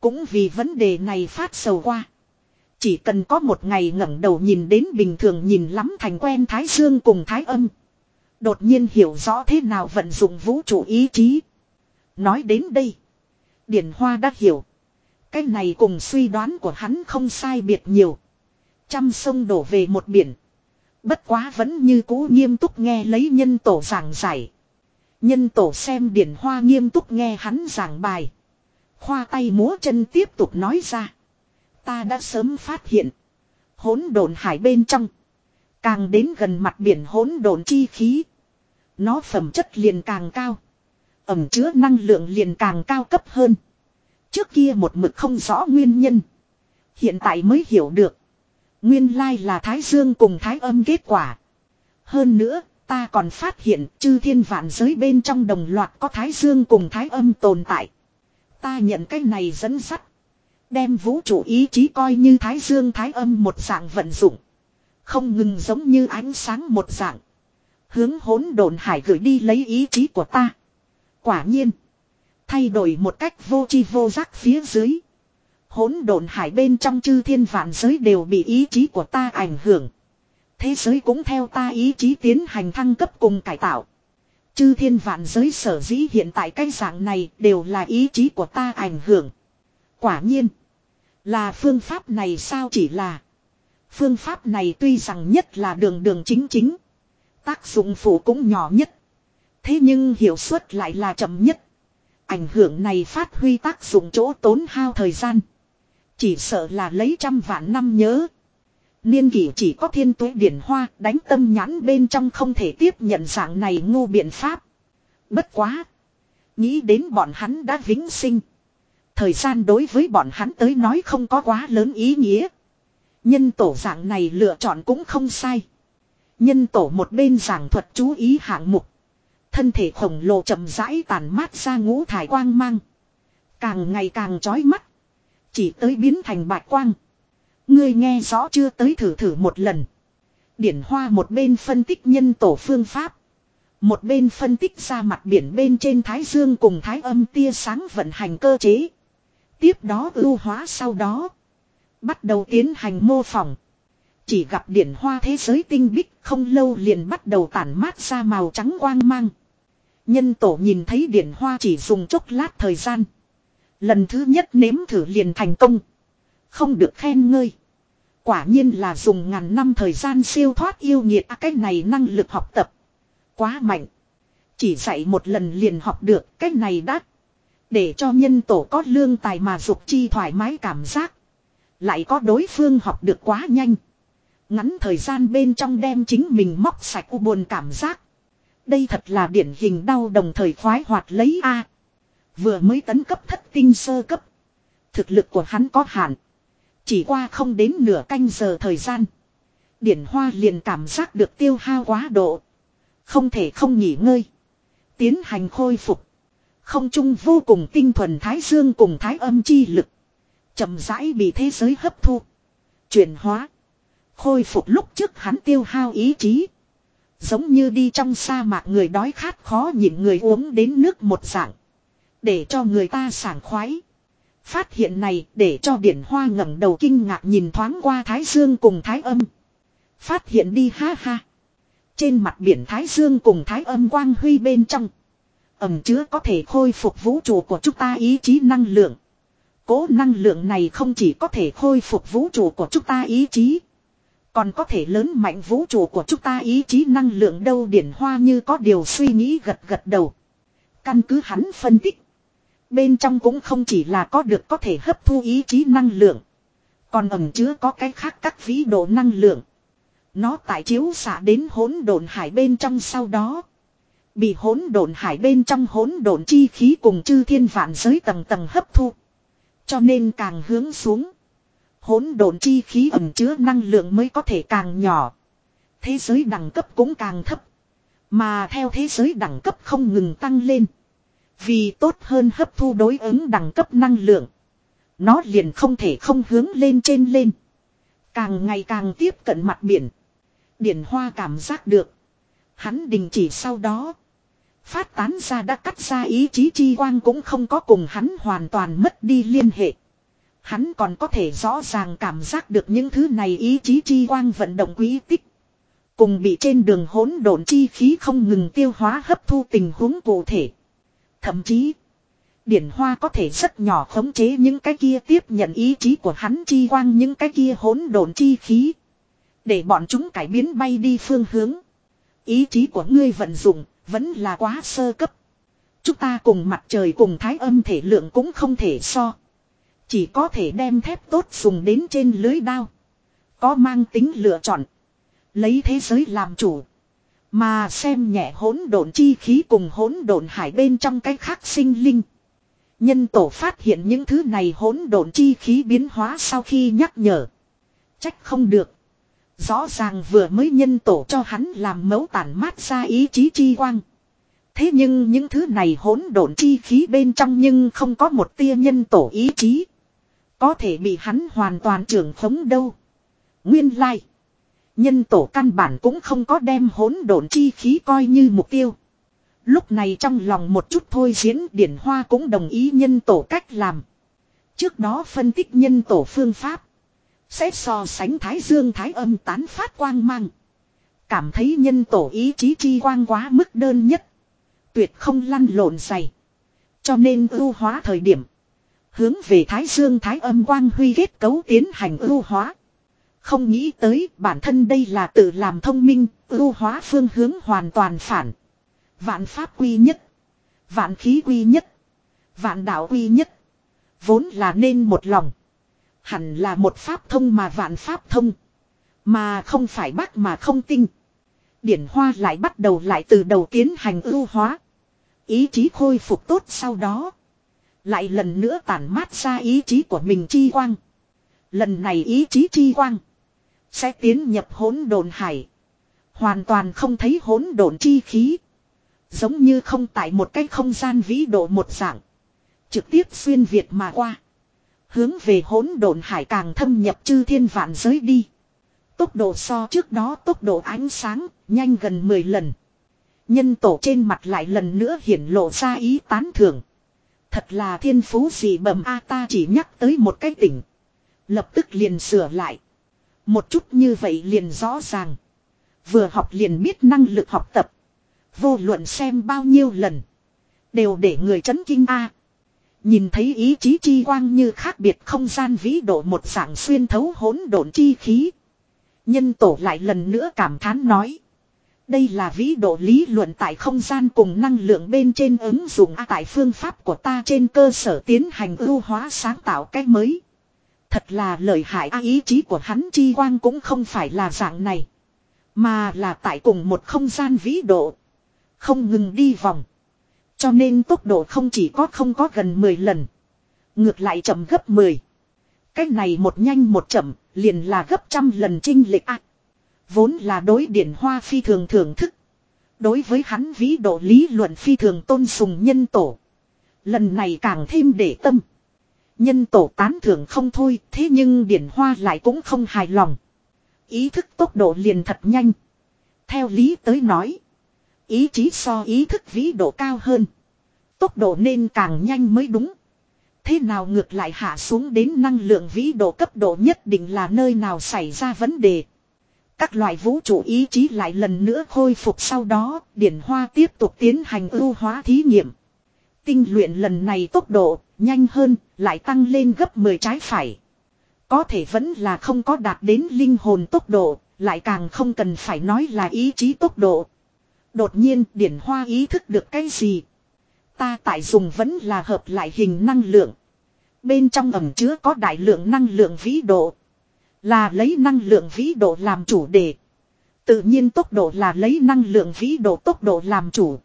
Cũng vì vấn đề này phát sầu qua. Chỉ cần có một ngày ngẩng đầu nhìn đến bình thường nhìn lắm thành quen Thái Dương cùng Thái Âm. Đột nhiên hiểu rõ thế nào vận dụng vũ trụ ý chí. Nói đến đây. Điển Hoa đã hiểu. Cái này cùng suy đoán của hắn không sai biệt nhiều. Trăm sông đổ về một biển. Bất quá vẫn như cũ nghiêm túc nghe lấy nhân tổ giảng giải. Nhân tổ xem điển hoa nghiêm túc nghe hắn giảng bài. Khoa tay múa chân tiếp tục nói ra. Ta đã sớm phát hiện. Hỗn độn hải bên trong. Càng đến gần mặt biển hỗn độn chi khí. Nó phẩm chất liền càng cao. Ẩm chứa năng lượng liền càng cao cấp hơn. Trước kia một mực không rõ nguyên nhân. Hiện tại mới hiểu được. Nguyên lai là Thái Dương cùng Thái âm kết quả. Hơn nữa, ta còn phát hiện chư thiên vạn giới bên trong đồng loạt có Thái Dương cùng Thái âm tồn tại. Ta nhận cái này dẫn sắt. Đem vũ trụ ý chí coi như Thái Dương Thái âm một dạng vận dụng. Không ngừng giống như ánh sáng một dạng. Hướng hỗn độn hải gửi đi lấy ý chí của ta. Quả nhiên. Thay đổi một cách vô chi vô giác phía dưới. Hỗn độn hải bên trong chư thiên vạn giới đều bị ý chí của ta ảnh hưởng. Thế giới cũng theo ta ý chí tiến hành thăng cấp cùng cải tạo. Chư thiên vạn giới sở dĩ hiện tại cái dạng này đều là ý chí của ta ảnh hưởng. Quả nhiên. Là phương pháp này sao chỉ là. Phương pháp này tuy rằng nhất là đường đường chính chính. Tác dụng phụ cũng nhỏ nhất. Thế nhưng hiệu suất lại là chậm nhất. Ảnh hưởng này phát huy tác dụng chỗ tốn hao thời gian. Chỉ sợ là lấy trăm vạn năm nhớ. Niên kỷ chỉ có thiên tuế điển hoa, đánh tâm nhãn bên trong không thể tiếp nhận dạng này ngu biện pháp. Bất quá. Nghĩ đến bọn hắn đã vĩnh sinh. Thời gian đối với bọn hắn tới nói không có quá lớn ý nghĩa. Nhân tổ dạng này lựa chọn cũng không sai. Nhân tổ một bên giảng thuật chú ý hạng mục. Thân thể khổng lồ chậm rãi tàn mát ra ngũ thải quang mang. Càng ngày càng chói mắt. Chỉ tới biến thành bạch quang. Ngươi nghe rõ chưa tới thử thử một lần. Điển hoa một bên phân tích nhân tổ phương pháp. Một bên phân tích ra mặt biển bên trên Thái Dương cùng Thái âm tia sáng vận hành cơ chế. Tiếp đó ưu hóa sau đó. Bắt đầu tiến hành mô phỏng. Chỉ gặp điển hoa thế giới tinh bích không lâu liền bắt đầu tản mát ra màu trắng quang mang. Nhân tổ nhìn thấy điển hoa chỉ dùng chốc lát thời gian. Lần thứ nhất nếm thử liền thành công. Không được khen ngơi. Quả nhiên là dùng ngàn năm thời gian siêu thoát yêu nghiệt à, cái này năng lực học tập. Quá mạnh. Chỉ dạy một lần liền học được cái này đắt. Để cho nhân tổ có lương tài mà dục chi thoải mái cảm giác. Lại có đối phương học được quá nhanh. Ngắn thời gian bên trong đem chính mình móc sạch u buồn cảm giác. Đây thật là điển hình đau đồng thời khoái hoạt lấy A. Vừa mới tấn cấp thất tinh sơ cấp. Thực lực của hắn có hạn. Chỉ qua không đến nửa canh giờ thời gian. Điển hoa liền cảm giác được tiêu hao quá độ. Không thể không nghỉ ngơi. Tiến hành khôi phục. Không chung vô cùng tinh thuần thái dương cùng thái âm chi lực. chậm rãi bị thế giới hấp thu. Chuyển hóa. Khôi phục lúc trước hắn tiêu hao ý chí. Giống như đi trong sa mạc người đói khát khó nhịn người uống đến nước một dạng. Để cho người ta sảng khoái. Phát hiện này để cho điển hoa ngẩng đầu kinh ngạc nhìn thoáng qua Thái Dương cùng Thái âm. Phát hiện đi ha ha. Trên mặt biển Thái Dương cùng Thái âm quang huy bên trong. Ẩm chứa có thể khôi phục vũ trụ của chúng ta ý chí năng lượng. Cố năng lượng này không chỉ có thể khôi phục vũ trụ của chúng ta ý chí. Còn có thể lớn mạnh vũ trụ của chúng ta ý chí năng lượng đâu điển hoa như có điều suy nghĩ gật gật đầu. Căn cứ hắn phân tích. Bên trong cũng không chỉ là có được có thể hấp thu ý chí năng lượng. Còn ẩm chứa có cái khác các vĩ độ năng lượng. Nó tại chiếu xạ đến hỗn độn hải bên trong sau đó. Bị hỗn độn hải bên trong hỗn độn chi khí cùng chư thiên vạn giới tầng tầng hấp thu. Cho nên càng hướng xuống. Hỗn độn chi khí ẩm chứa năng lượng mới có thể càng nhỏ. Thế giới đẳng cấp cũng càng thấp. Mà theo thế giới đẳng cấp không ngừng tăng lên. Vì tốt hơn hấp thu đối ứng đẳng cấp năng lượng. Nó liền không thể không hướng lên trên lên. Càng ngày càng tiếp cận mặt biển. Điển hoa cảm giác được. Hắn đình chỉ sau đó. Phát tán ra đã cắt ra ý chí chi quang cũng không có cùng hắn hoàn toàn mất đi liên hệ. Hắn còn có thể rõ ràng cảm giác được những thứ này ý chí chi quang vận động quý tích. Cùng bị trên đường hỗn độn chi khí không ngừng tiêu hóa hấp thu tình huống cụ thể. Thậm chí, điển hoa có thể rất nhỏ khống chế những cái kia tiếp nhận ý chí của hắn chi quang những cái kia hỗn độn chi khí. Để bọn chúng cải biến bay đi phương hướng. Ý chí của ngươi vận dụng, vẫn là quá sơ cấp. Chúng ta cùng mặt trời cùng thái âm thể lượng cũng không thể so. Chỉ có thể đem thép tốt dùng đến trên lưới đao. Có mang tính lựa chọn. Lấy thế giới làm chủ. Mà xem nhẹ hỗn độn chi khí cùng hỗn độn hải bên trong cái khác sinh linh. Nhân tổ phát hiện những thứ này hỗn độn chi khí biến hóa sau khi nhắc nhở. Trách không được. Rõ ràng vừa mới nhân tổ cho hắn làm mấu tản mát ra ý chí chi quang. Thế nhưng những thứ này hỗn độn chi khí bên trong nhưng không có một tia nhân tổ ý chí. Có thể bị hắn hoàn toàn trưởng khống đâu. Nguyên lai. Nhân tổ căn bản cũng không có đem hỗn độn chi khí coi như mục tiêu. Lúc này trong lòng một chút thôi diễn điển hoa cũng đồng ý nhân tổ cách làm. Trước đó phân tích nhân tổ phương pháp. Sẽ so sánh thái dương thái âm tán phát quang mang. Cảm thấy nhân tổ ý chí chi quang quá mức đơn nhất. Tuyệt không lăn lộn dày. Cho nên ưu hóa thời điểm. Hướng về thái dương thái âm quang huy kết cấu tiến hành ưu hóa. Không nghĩ tới bản thân đây là tự làm thông minh, ưu hóa phương hướng hoàn toàn phản. Vạn pháp quy nhất. Vạn khí quy nhất. Vạn đạo quy nhất. Vốn là nên một lòng. Hẳn là một pháp thông mà vạn pháp thông. Mà không phải bác mà không tinh. Điển hoa lại bắt đầu lại từ đầu tiến hành ưu hóa. Ý chí khôi phục tốt sau đó. Lại lần nữa tản mát ra ý chí của mình chi quang. Lần này ý chí chi quang. Sẽ tiến nhập hỗn đồn hải. Hoàn toàn không thấy hỗn độn chi khí. Giống như không tại một cái không gian vĩ độ một dạng. Trực tiếp xuyên Việt mà qua. Hướng về hỗn độn hải càng thâm nhập chư thiên vạn giới đi. Tốc độ so trước đó tốc độ ánh sáng, nhanh gần 10 lần. Nhân tổ trên mặt lại lần nữa hiển lộ ra ý tán thưởng. Thật là thiên phú gì bẩm a ta chỉ nhắc tới một cái tỉnh. Lập tức liền sửa lại. Một chút như vậy liền rõ ràng. Vừa học liền biết năng lực học tập. Vô luận xem bao nhiêu lần. Đều để người chấn kinh a. Nhìn thấy ý chí chi quang như khác biệt không gian vĩ độ một dạng xuyên thấu hỗn độn chi khí. Nhân tổ lại lần nữa cảm thán nói. Đây là vĩ độ lý luận tại không gian cùng năng lượng bên trên ứng dụng A tại phương pháp của ta trên cơ sở tiến hành ưu hóa sáng tạo cách mới. Thật là lợi hại A ý chí của hắn chi quang cũng không phải là dạng này. Mà là tại cùng một không gian vĩ độ. Không ngừng đi vòng. Cho nên tốc độ không chỉ có không có gần 10 lần. Ngược lại chậm gấp 10. Cách này một nhanh một chậm, liền là gấp trăm lần trinh lệch ác. Vốn là đối điển hoa phi thường thưởng thức. Đối với hắn vĩ độ lý luận phi thường tôn sùng nhân tổ. Lần này càng thêm để tâm. Nhân tổ tán thưởng không thôi, thế nhưng điển hoa lại cũng không hài lòng. Ý thức tốc độ liền thật nhanh. Theo lý tới nói. Ý chí so ý thức vĩ độ cao hơn. Tốc độ nên càng nhanh mới đúng. Thế nào ngược lại hạ xuống đến năng lượng vĩ độ cấp độ nhất định là nơi nào xảy ra vấn đề. Các loại vũ trụ ý chí lại lần nữa khôi phục sau đó, điển hoa tiếp tục tiến hành ưu hóa thí nghiệm. Tinh luyện lần này tốc độ, nhanh hơn, lại tăng lên gấp 10 trái phải. Có thể vẫn là không có đạt đến linh hồn tốc độ, lại càng không cần phải nói là ý chí tốc độ. Đột nhiên điển hoa ý thức được cái gì? Ta tại dùng vẫn là hợp lại hình năng lượng. Bên trong ẩm chứa có đại lượng năng lượng vĩ độ. Là lấy năng lượng vĩ độ làm chủ đề. Tự nhiên tốc độ là lấy năng lượng vĩ độ tốc độ làm chủ.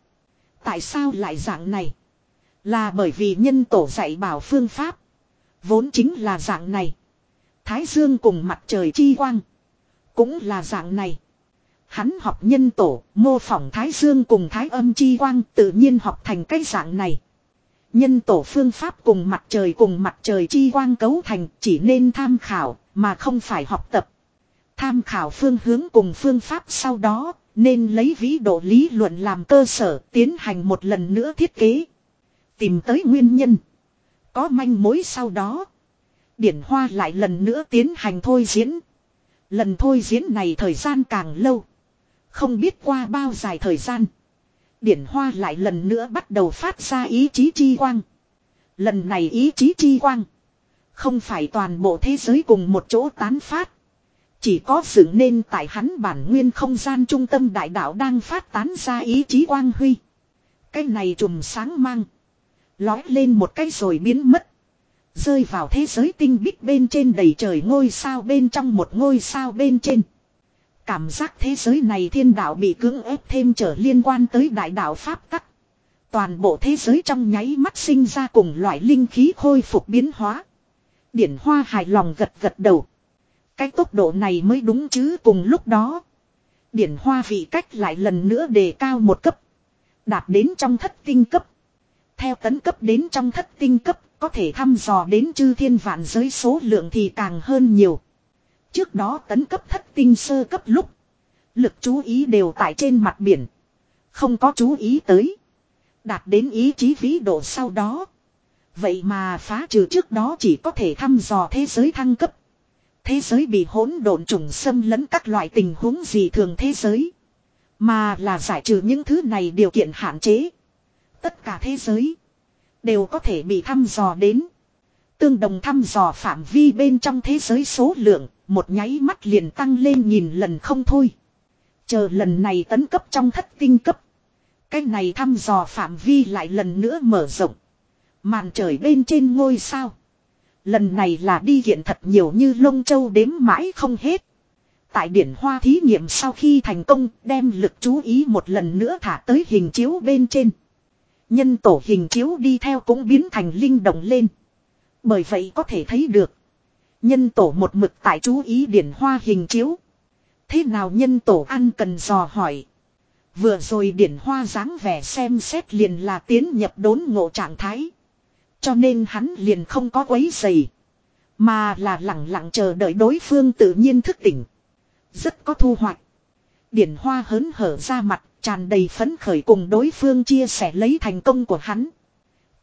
Tại sao lại dạng này? Là bởi vì nhân tổ dạy bảo phương pháp. Vốn chính là dạng này. Thái dương cùng mặt trời chi quang. Cũng là dạng này. Hắn học nhân tổ, mô phỏng thái dương cùng thái âm chi quang tự nhiên học thành cái dạng này. Nhân tổ phương pháp cùng mặt trời cùng mặt trời chi quang cấu thành chỉ nên tham khảo mà không phải học tập. Tham khảo phương hướng cùng phương pháp sau đó nên lấy vĩ độ lý luận làm cơ sở tiến hành một lần nữa thiết kế. Tìm tới nguyên nhân. Có manh mối sau đó. Điển hoa lại lần nữa tiến hành thôi diễn. Lần thôi diễn này thời gian càng lâu. Không biết qua bao dài thời gian. Điển hoa lại lần nữa bắt đầu phát ra ý chí chi quang. Lần này ý chí chi quang. Không phải toàn bộ thế giới cùng một chỗ tán phát. Chỉ có sự nên tại hắn bản nguyên không gian trung tâm đại đạo đang phát tán ra ý chí quang huy. Cái này trùm sáng mang. Lói lên một cái rồi biến mất. Rơi vào thế giới tinh bích bên trên đầy trời ngôi sao bên trong một ngôi sao bên trên. Cảm giác thế giới này thiên đạo bị cưỡng ép thêm trở liên quan tới đại đạo Pháp tắc. Toàn bộ thế giới trong nháy mắt sinh ra cùng loại linh khí khôi phục biến hóa. Điển hoa hài lòng gật gật đầu. Cái tốc độ này mới đúng chứ cùng lúc đó. Điển hoa vị cách lại lần nữa đề cao một cấp. Đạt đến trong thất tinh cấp. Theo tấn cấp đến trong thất tinh cấp, có thể thăm dò đến chư thiên vạn giới số lượng thì càng hơn nhiều. Trước đó tấn cấp thất tinh sơ cấp lúc. Lực chú ý đều tại trên mặt biển. Không có chú ý tới. Đạt đến ý chí vĩ độ sau đó. Vậy mà phá trừ trước đó chỉ có thể thăm dò thế giới thăng cấp. Thế giới bị hỗn độn trùng xâm lấn các loại tình huống gì thường thế giới. Mà là giải trừ những thứ này điều kiện hạn chế. Tất cả thế giới. Đều có thể bị thăm dò đến. Tương đồng thăm dò phạm vi bên trong thế giới số lượng. Một nháy mắt liền tăng lên nhìn lần không thôi. Chờ lần này tấn cấp trong thất tinh cấp. Cái này thăm dò phạm vi lại lần nữa mở rộng. Màn trời bên trên ngôi sao. Lần này là đi hiện thật nhiều như lông châu đếm mãi không hết. Tại điển hoa thí nghiệm sau khi thành công, đem lực chú ý một lần nữa thả tới hình chiếu bên trên. Nhân tổ hình chiếu đi theo cũng biến thành linh động lên. Bởi vậy có thể thấy được. Nhân tổ một mực tại chú ý điển hoa hình chiếu. Thế nào nhân tổ ăn cần dò hỏi. Vừa rồi điển hoa dáng vẻ xem xét liền là tiến nhập đốn ngộ trạng thái. Cho nên hắn liền không có quấy dày. Mà là lặng lặng chờ đợi đối phương tự nhiên thức tỉnh. Rất có thu hoạch. Điển hoa hớn hở ra mặt, tràn đầy phấn khởi cùng đối phương chia sẻ lấy thành công của hắn.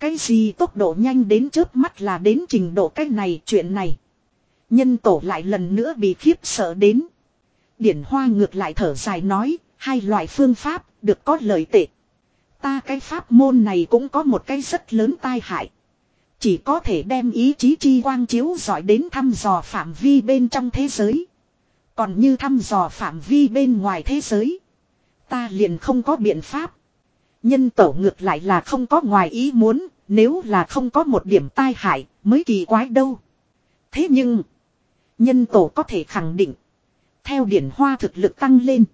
Cái gì tốc độ nhanh đến trước mắt là đến trình độ cái này chuyện này. Nhân tổ lại lần nữa bị khiếp sợ đến. Điển hoa ngược lại thở dài nói, hai loại phương pháp được có lợi tệ. Ta cái pháp môn này cũng có một cái rất lớn tai hại. Chỉ có thể đem ý chí chi quang chiếu giỏi đến thăm dò phạm vi bên trong thế giới. Còn như thăm dò phạm vi bên ngoài thế giới. Ta liền không có biện pháp. Nhân tổ ngược lại là không có ngoài ý muốn, nếu là không có một điểm tai hại, mới kỳ quái đâu. Thế nhưng, nhân tổ có thể khẳng định, theo điển hoa thực lực tăng lên,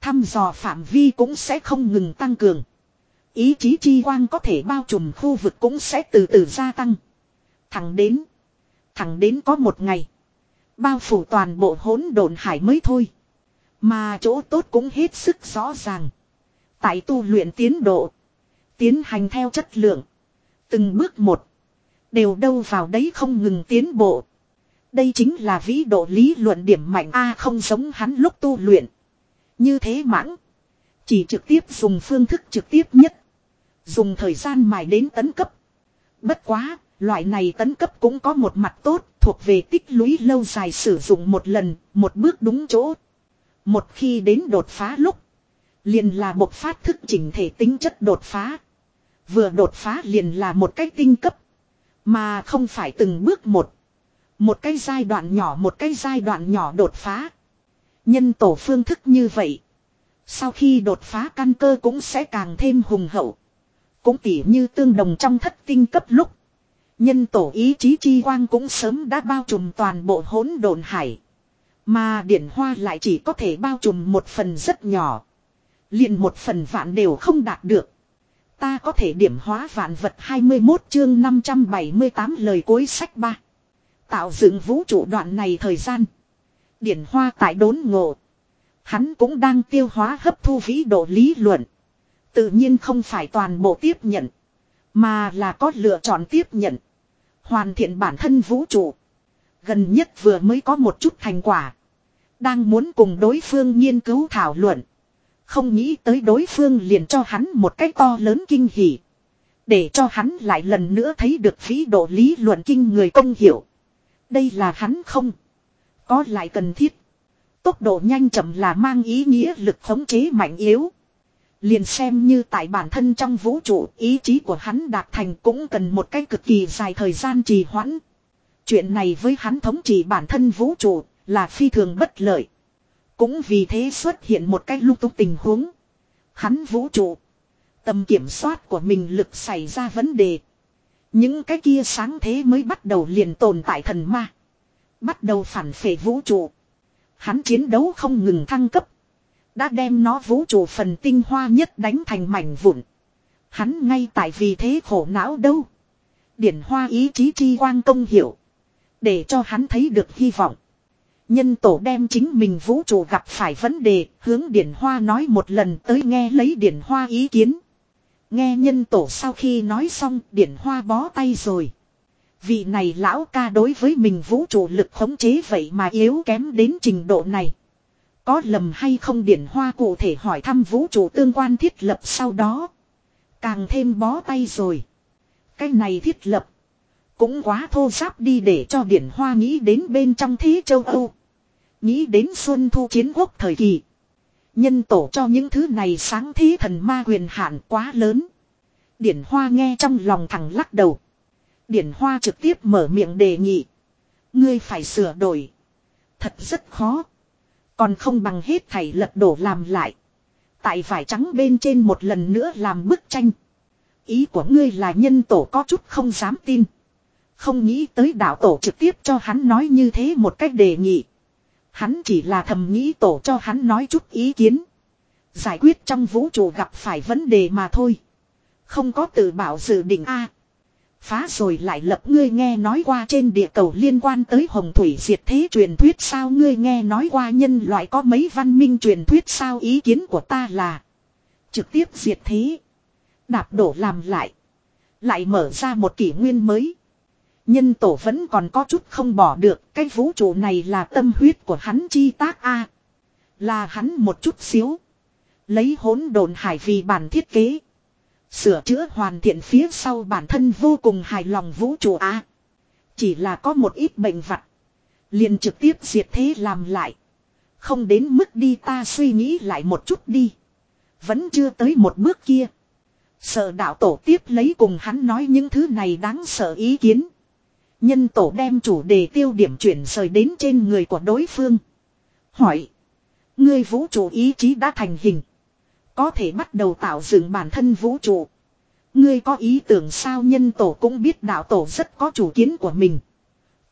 thăm dò phạm vi cũng sẽ không ngừng tăng cường. Ý chí chi quang có thể bao trùm khu vực cũng sẽ từ từ gia tăng. Thẳng đến, thẳng đến có một ngày, bao phủ toàn bộ hỗn độn hải mới thôi. Mà chỗ tốt cũng hết sức rõ ràng. Tại tu luyện tiến độ. Tiến hành theo chất lượng. Từng bước một. Đều đâu vào đấy không ngừng tiến bộ. Đây chính là vĩ độ lý luận điểm mạnh A không giống hắn lúc tu luyện. Như thế mãng. Chỉ trực tiếp dùng phương thức trực tiếp nhất. Dùng thời gian mài đến tấn cấp. Bất quá, loại này tấn cấp cũng có một mặt tốt, thuộc về tích lũy lâu dài sử dụng một lần, một bước đúng chỗ. Một khi đến đột phá lúc, liền là một phát thức chỉnh thể tính chất đột phá. Vừa đột phá liền là một cái tinh cấp, mà không phải từng bước một. Một cái giai đoạn nhỏ một cái giai đoạn nhỏ đột phá. Nhân tổ phương thức như vậy. Sau khi đột phá căn cơ cũng sẽ càng thêm hùng hậu. Cũng tỉ như tương đồng trong thất tinh cấp lúc. Nhân tổ ý chí chi quang cũng sớm đã bao trùm toàn bộ hỗn độn hải. Mà điển hoa lại chỉ có thể bao trùm một phần rất nhỏ. liền một phần vạn đều không đạt được. Ta có thể điểm hóa vạn vật 21 chương 578 lời cuối sách 3. Tạo dựng vũ trụ đoạn này thời gian. Điển hoa tại đốn ngộ. Hắn cũng đang tiêu hóa hấp thu vĩ độ lý luận. Tự nhiên không phải toàn bộ tiếp nhận. Mà là có lựa chọn tiếp nhận. Hoàn thiện bản thân vũ trụ. Gần nhất vừa mới có một chút thành quả. Đang muốn cùng đối phương nghiên cứu thảo luận. Không nghĩ tới đối phương liền cho hắn một cách to lớn kinh hỉ. Để cho hắn lại lần nữa thấy được phí độ lý luận kinh người công hiểu. Đây là hắn không. Có lại cần thiết. Tốc độ nhanh chậm là mang ý nghĩa lực khống chế mạnh yếu. Liền xem như tại bản thân trong vũ trụ, ý chí của hắn đạt thành cũng cần một cái cực kỳ dài thời gian trì hoãn. Chuyện này với hắn thống trị bản thân vũ trụ là phi thường bất lợi. Cũng vì thế xuất hiện một cách lung tung tình huống. Hắn vũ trụ. Tầm kiểm soát của mình lực xảy ra vấn đề. Những cái kia sáng thế mới bắt đầu liền tồn tại thần ma. Bắt đầu phản phệ vũ trụ. Hắn chiến đấu không ngừng thăng cấp. Đã đem nó vũ trụ phần tinh hoa nhất đánh thành mảnh vụn. Hắn ngay tại vì thế khổ não đâu. Điển hoa ý chí chi quang công hiểu. Để cho hắn thấy được hy vọng. Nhân tổ đem chính mình vũ trụ gặp phải vấn đề, hướng Điển Hoa nói một lần tới nghe lấy Điển Hoa ý kiến. Nghe nhân tổ sau khi nói xong, Điển Hoa bó tay rồi. Vị này lão ca đối với mình vũ trụ lực khống chế vậy mà yếu kém đến trình độ này. Có lầm hay không điển hoa cụ thể hỏi thăm vũ trụ tương quan thiết lập sau đó. Càng thêm bó tay rồi. Cái này thiết lập. Cũng quá thô giáp đi để cho điển hoa nghĩ đến bên trong thế châu Âu. Nghĩ đến xuân thu chiến quốc thời kỳ. Nhân tổ cho những thứ này sáng thế thần ma quyền hạn quá lớn. Điển hoa nghe trong lòng thẳng lắc đầu. Điển hoa trực tiếp mở miệng đề nghị. Ngươi phải sửa đổi. Thật rất khó. Còn không bằng hết thầy lật đổ làm lại. Tại vải trắng bên trên một lần nữa làm bức tranh. Ý của ngươi là nhân tổ có chút không dám tin. Không nghĩ tới đạo tổ trực tiếp cho hắn nói như thế một cách đề nghị. Hắn chỉ là thầm nghĩ tổ cho hắn nói chút ý kiến. Giải quyết trong vũ trụ gặp phải vấn đề mà thôi. Không có tự bảo dự định A. phá rồi lại lập ngươi nghe nói qua trên địa cầu liên quan tới hồng thủy diệt thế truyền thuyết sao ngươi nghe nói qua nhân loại có mấy văn minh truyền thuyết sao ý kiến của ta là. Trực tiếp diệt thế. Đạp đổ làm lại. Lại mở ra một kỷ nguyên mới. Nhân tổ vẫn còn có chút không bỏ được, cái vũ trụ này là tâm huyết của hắn chi tác a Là hắn một chút xíu. Lấy hỗn độn hải vì bản thiết kế. Sửa chữa hoàn thiện phía sau bản thân vô cùng hài lòng vũ trụ a Chỉ là có một ít bệnh vặt. liền trực tiếp diệt thế làm lại. Không đến mức đi ta suy nghĩ lại một chút đi. Vẫn chưa tới một bước kia. Sợ đạo tổ tiếp lấy cùng hắn nói những thứ này đáng sợ ý kiến. Nhân tổ đem chủ đề tiêu điểm chuyển rời đến trên người của đối phương. Hỏi. Ngươi vũ trụ ý chí đã thành hình. Có thể bắt đầu tạo dựng bản thân vũ trụ. Ngươi có ý tưởng sao nhân tổ cũng biết đạo tổ rất có chủ kiến của mình.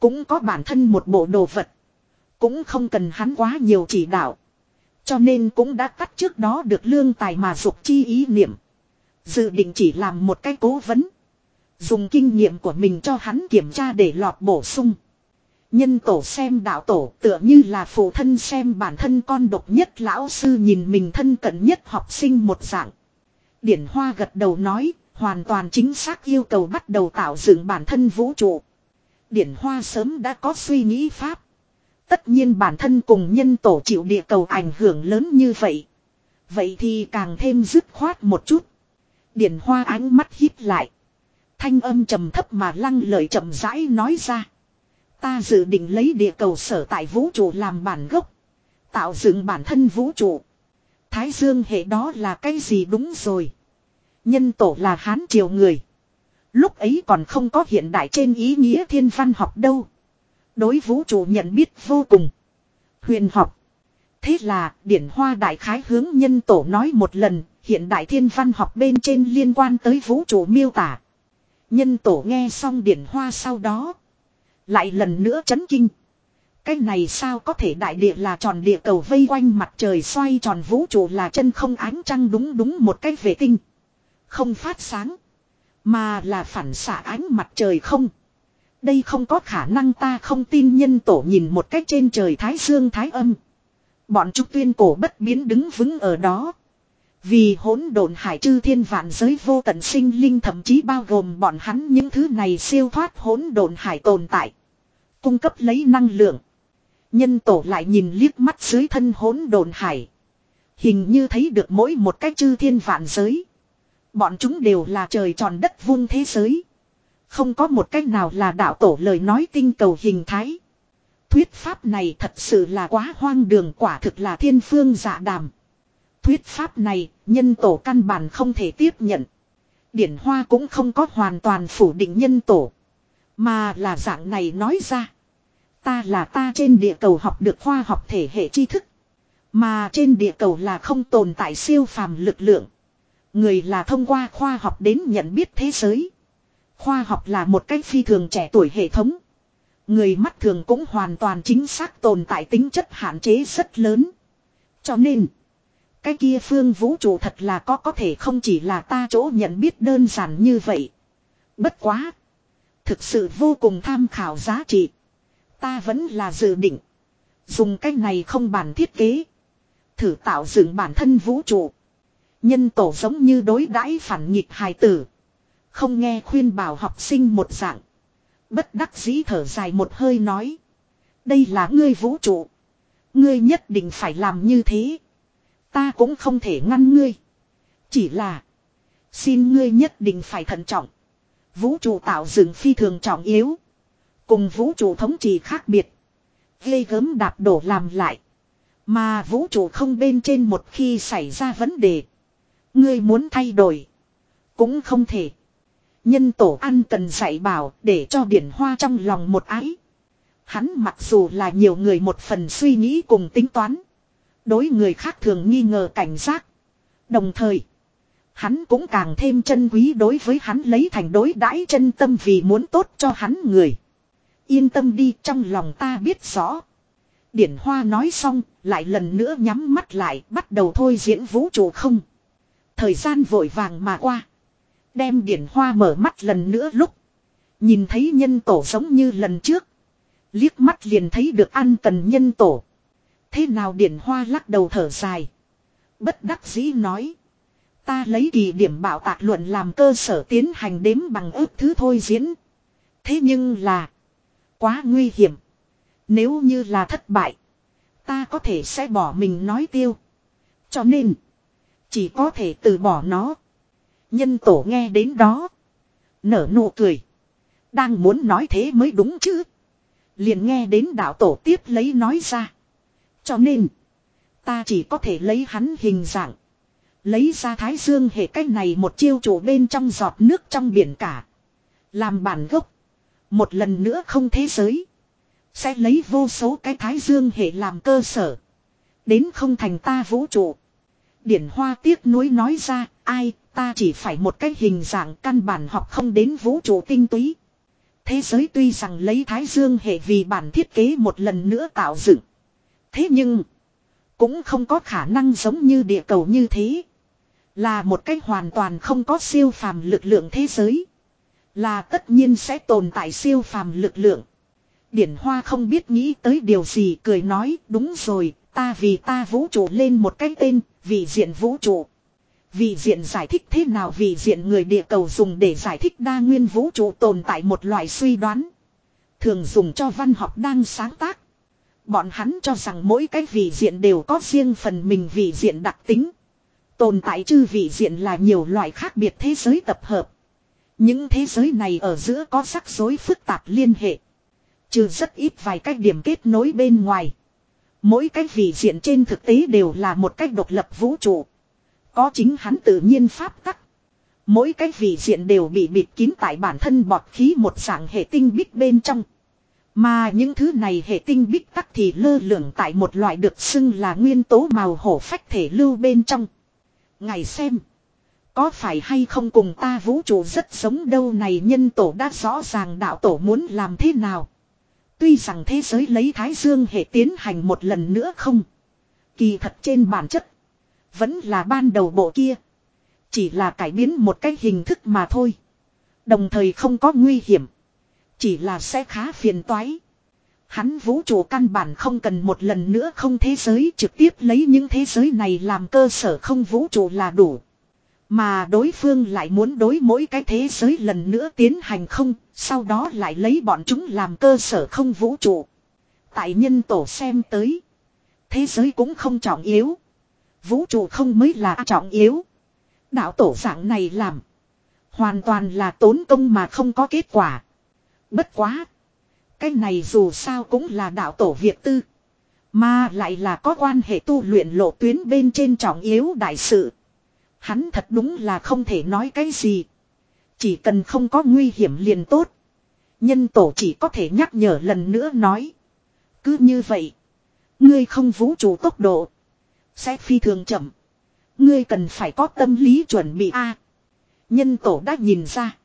Cũng có bản thân một bộ đồ vật. Cũng không cần hắn quá nhiều chỉ đạo. Cho nên cũng đã cắt trước đó được lương tài mà dục chi ý niệm. Dự định chỉ làm một cái cố vấn. Dùng kinh nghiệm của mình cho hắn kiểm tra để lọt bổ sung. Nhân tổ xem đạo tổ tựa như là phụ thân xem bản thân con độc nhất lão sư nhìn mình thân cận nhất học sinh một dạng. Điển Hoa gật đầu nói, hoàn toàn chính xác yêu cầu bắt đầu tạo dựng bản thân vũ trụ. Điển Hoa sớm đã có suy nghĩ pháp. Tất nhiên bản thân cùng nhân tổ chịu địa cầu ảnh hưởng lớn như vậy. Vậy thì càng thêm dứt khoát một chút. Điển Hoa ánh mắt hít lại. Thanh âm trầm thấp mà lăng lời chậm rãi nói ra. Ta dự định lấy địa cầu sở tại vũ trụ làm bản gốc. Tạo dựng bản thân vũ trụ. Thái dương hệ đó là cái gì đúng rồi. Nhân tổ là hán triều người. Lúc ấy còn không có hiện đại trên ý nghĩa thiên văn học đâu. Đối vũ trụ nhận biết vô cùng. Huyền học. Thế là, điển hoa đại khái hướng nhân tổ nói một lần, hiện đại thiên văn học bên trên liên quan tới vũ trụ miêu tả. Nhân tổ nghe xong điển hoa sau đó. Lại lần nữa chấn kinh. Cái này sao có thể đại địa là tròn địa cầu vây quanh mặt trời xoay tròn vũ trụ là chân không ánh trăng đúng đúng một cái vệ tinh. Không phát sáng. Mà là phản xạ ánh mặt trời không. Đây không có khả năng ta không tin nhân tổ nhìn một cách trên trời thái dương thái âm. Bọn trúc tuyên cổ bất biến đứng vững ở đó. Vì hỗn độn hải chư thiên vạn giới vô tận sinh linh thậm chí bao gồm bọn hắn những thứ này siêu thoát hỗn độn hải tồn tại. Cung cấp lấy năng lượng. Nhân tổ lại nhìn liếc mắt dưới thân hỗn độn hải. Hình như thấy được mỗi một cái chư thiên vạn giới. Bọn chúng đều là trời tròn đất vuông thế giới. Không có một cách nào là đạo tổ lời nói tinh cầu hình thái. Thuyết pháp này thật sự là quá hoang đường, quả thực là thiên phương dạ đàm. Thuyết pháp này, nhân tổ căn bản không thể tiếp nhận. Điển Hoa cũng không có hoàn toàn phủ định nhân tổ. Mà là dạng này nói ra. Ta là ta trên địa cầu học được khoa học thể hệ tri thức. Mà trên địa cầu là không tồn tại siêu phàm lực lượng. Người là thông qua khoa học đến nhận biết thế giới. Khoa học là một cách phi thường trẻ tuổi hệ thống. Người mắt thường cũng hoàn toàn chính xác tồn tại tính chất hạn chế rất lớn. Cho nên, cái kia phương vũ trụ thật là có có thể không chỉ là ta chỗ nhận biết đơn giản như vậy. Bất quá. Thực sự vô cùng tham khảo giá trị. Ta vẫn là dự định. Dùng cách này không bản thiết kế. Thử tạo dựng bản thân vũ trụ. Nhân tổ giống như đối đãi phản nghịch hài tử. Không nghe khuyên bảo học sinh một dạng. Bất đắc dĩ thở dài một hơi nói. Đây là ngươi vũ trụ. Ngươi nhất định phải làm như thế. Ta cũng không thể ngăn ngươi. Chỉ là. Xin ngươi nhất định phải thận trọng. Vũ trụ tạo dựng phi thường trọng yếu. Cùng vũ trụ thống trị khác biệt. gây gớm đạp đổ làm lại. Mà vũ trụ không bên trên một khi xảy ra vấn đề. Ngươi muốn thay đổi. Cũng không thể. Nhân tổ ăn cần dạy bảo để cho điển hoa trong lòng một ái. Hắn mặc dù là nhiều người một phần suy nghĩ cùng tính toán. Đối người khác thường nghi ngờ cảnh giác. Đồng thời. Hắn cũng càng thêm chân quý đối với hắn lấy thành đối đãi chân tâm vì muốn tốt cho hắn người. Yên tâm đi trong lòng ta biết rõ. Điển Hoa nói xong, lại lần nữa nhắm mắt lại, bắt đầu thôi diễn vũ trụ không. Thời gian vội vàng mà qua. Đem Điển Hoa mở mắt lần nữa lúc. Nhìn thấy nhân tổ giống như lần trước. Liếc mắt liền thấy được ăn cần nhân tổ. Thế nào Điển Hoa lắc đầu thở dài. Bất đắc dĩ nói. Ta lấy kỳ điểm bảo tạc luận làm cơ sở tiến hành đếm bằng ước thứ thôi diễn. Thế nhưng là. Quá nguy hiểm. Nếu như là thất bại. Ta có thể sẽ bỏ mình nói tiêu. Cho nên. Chỉ có thể từ bỏ nó. Nhân tổ nghe đến đó. Nở nụ cười. Đang muốn nói thế mới đúng chứ. Liền nghe đến đạo tổ tiếp lấy nói ra. Cho nên. Ta chỉ có thể lấy hắn hình dạng. Lấy ra thái dương hệ cách này một chiêu chủ bên trong giọt nước trong biển cả. Làm bản gốc. Một lần nữa không thế giới. Sẽ lấy vô số cái thái dương hệ làm cơ sở. Đến không thành ta vũ trụ. Điển hoa tiếc nuối nói ra, ai, ta chỉ phải một cái hình dạng căn bản học không đến vũ trụ tinh túy. Thế giới tuy rằng lấy thái dương hệ vì bản thiết kế một lần nữa tạo dựng. Thế nhưng, cũng không có khả năng giống như địa cầu như thế. Là một cách hoàn toàn không có siêu phàm lực lượng thế giới. Là tất nhiên sẽ tồn tại siêu phàm lực lượng. Điển Hoa không biết nghĩ tới điều gì cười nói đúng rồi ta vì ta vũ trụ lên một cái tên vì diện vũ trụ. Vì diện giải thích thế nào vì diện người địa cầu dùng để giải thích đa nguyên vũ trụ tồn tại một loại suy đoán. Thường dùng cho văn học đang sáng tác. Bọn hắn cho rằng mỗi cái vị diện đều có riêng phần mình vị diện đặc tính. Tồn tại chư vị diện là nhiều loại khác biệt thế giới tập hợp. Những thế giới này ở giữa có rắc rối phức tạp liên hệ. Trừ rất ít vài cách điểm kết nối bên ngoài. Mỗi cái vị diện trên thực tế đều là một cách độc lập vũ trụ. Có chính hắn tự nhiên pháp tắc. Mỗi cái vị diện đều bị bịt kín tại bản thân bọt khí một dạng hệ tinh bích bên trong. Mà những thứ này hệ tinh bích tắc thì lơ lửng tại một loại được xưng là nguyên tố màu hổ phách thể lưu bên trong. Ngày xem. Có phải hay không cùng ta vũ trụ rất giống đâu này nhân tổ đã rõ ràng đạo tổ muốn làm thế nào. Tuy rằng thế giới lấy Thái Dương hệ tiến hành một lần nữa không. Kỳ thật trên bản chất. Vẫn là ban đầu bộ kia. Chỉ là cải biến một cái hình thức mà thôi. Đồng thời không có nguy hiểm. Chỉ là sẽ khá phiền toái. Hắn vũ trụ căn bản không cần một lần nữa không thế giới trực tiếp lấy những thế giới này làm cơ sở không vũ trụ là đủ. Mà đối phương lại muốn đối mỗi cái thế giới lần nữa tiến hành không, sau đó lại lấy bọn chúng làm cơ sở không vũ trụ. Tại nhân tổ xem tới. Thế giới cũng không trọng yếu. Vũ trụ không mới là trọng yếu. Đạo tổ dạng này làm. Hoàn toàn là tốn công mà không có kết quả. Bất quá. Cái này dù sao cũng là đạo tổ việc tư. Mà lại là có quan hệ tu luyện lộ tuyến bên trên trọng yếu đại sự. Hắn thật đúng là không thể nói cái gì. Chỉ cần không có nguy hiểm liền tốt. Nhân tổ chỉ có thể nhắc nhở lần nữa nói. Cứ như vậy. Ngươi không vũ trụ tốc độ. Sẽ phi thường chậm. Ngươi cần phải có tâm lý chuẩn bị a. nhân tổ đã nhìn ra.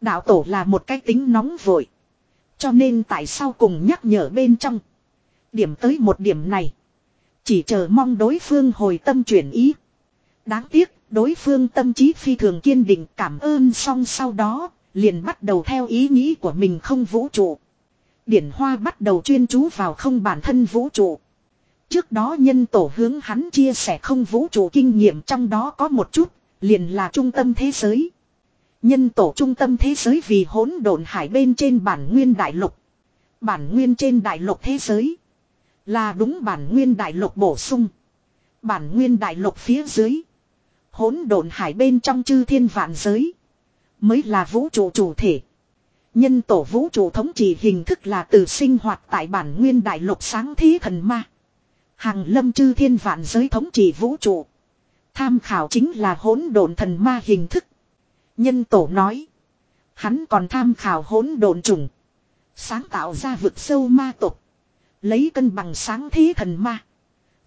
Đạo tổ là một cái tính nóng vội. Cho nên tại sao cùng nhắc nhở bên trong. Điểm tới một điểm này. Chỉ chờ mong đối phương hồi tâm chuyển ý. Đáng tiếc, đối phương tâm trí phi thường kiên định cảm ơn xong sau đó, liền bắt đầu theo ý nghĩ của mình không vũ trụ. Điển Hoa bắt đầu chuyên chú vào không bản thân vũ trụ. Trước đó nhân tổ hướng hắn chia sẻ không vũ trụ kinh nghiệm trong đó có một chút, liền là trung tâm thế giới. Nhân tổ trung tâm thế giới vì hỗn độn hải bên trên bản nguyên đại lục. Bản nguyên trên đại lục thế giới. Là đúng bản nguyên đại lục bổ sung. Bản nguyên đại lục phía dưới. Hỗn độn hải bên trong chư thiên vạn giới. Mới là vũ trụ chủ thể. Nhân tổ vũ trụ thống trị hình thức là từ sinh hoạt tại bản nguyên đại lục sáng thế thần ma. Hàng lâm chư thiên vạn giới thống trị vũ trụ. Tham khảo chính là hỗn độn thần ma hình thức. Nhân tổ nói. Hắn còn tham khảo hỗn độn trùng. Sáng tạo ra vực sâu ma tục. Lấy cân bằng sáng thế thần ma.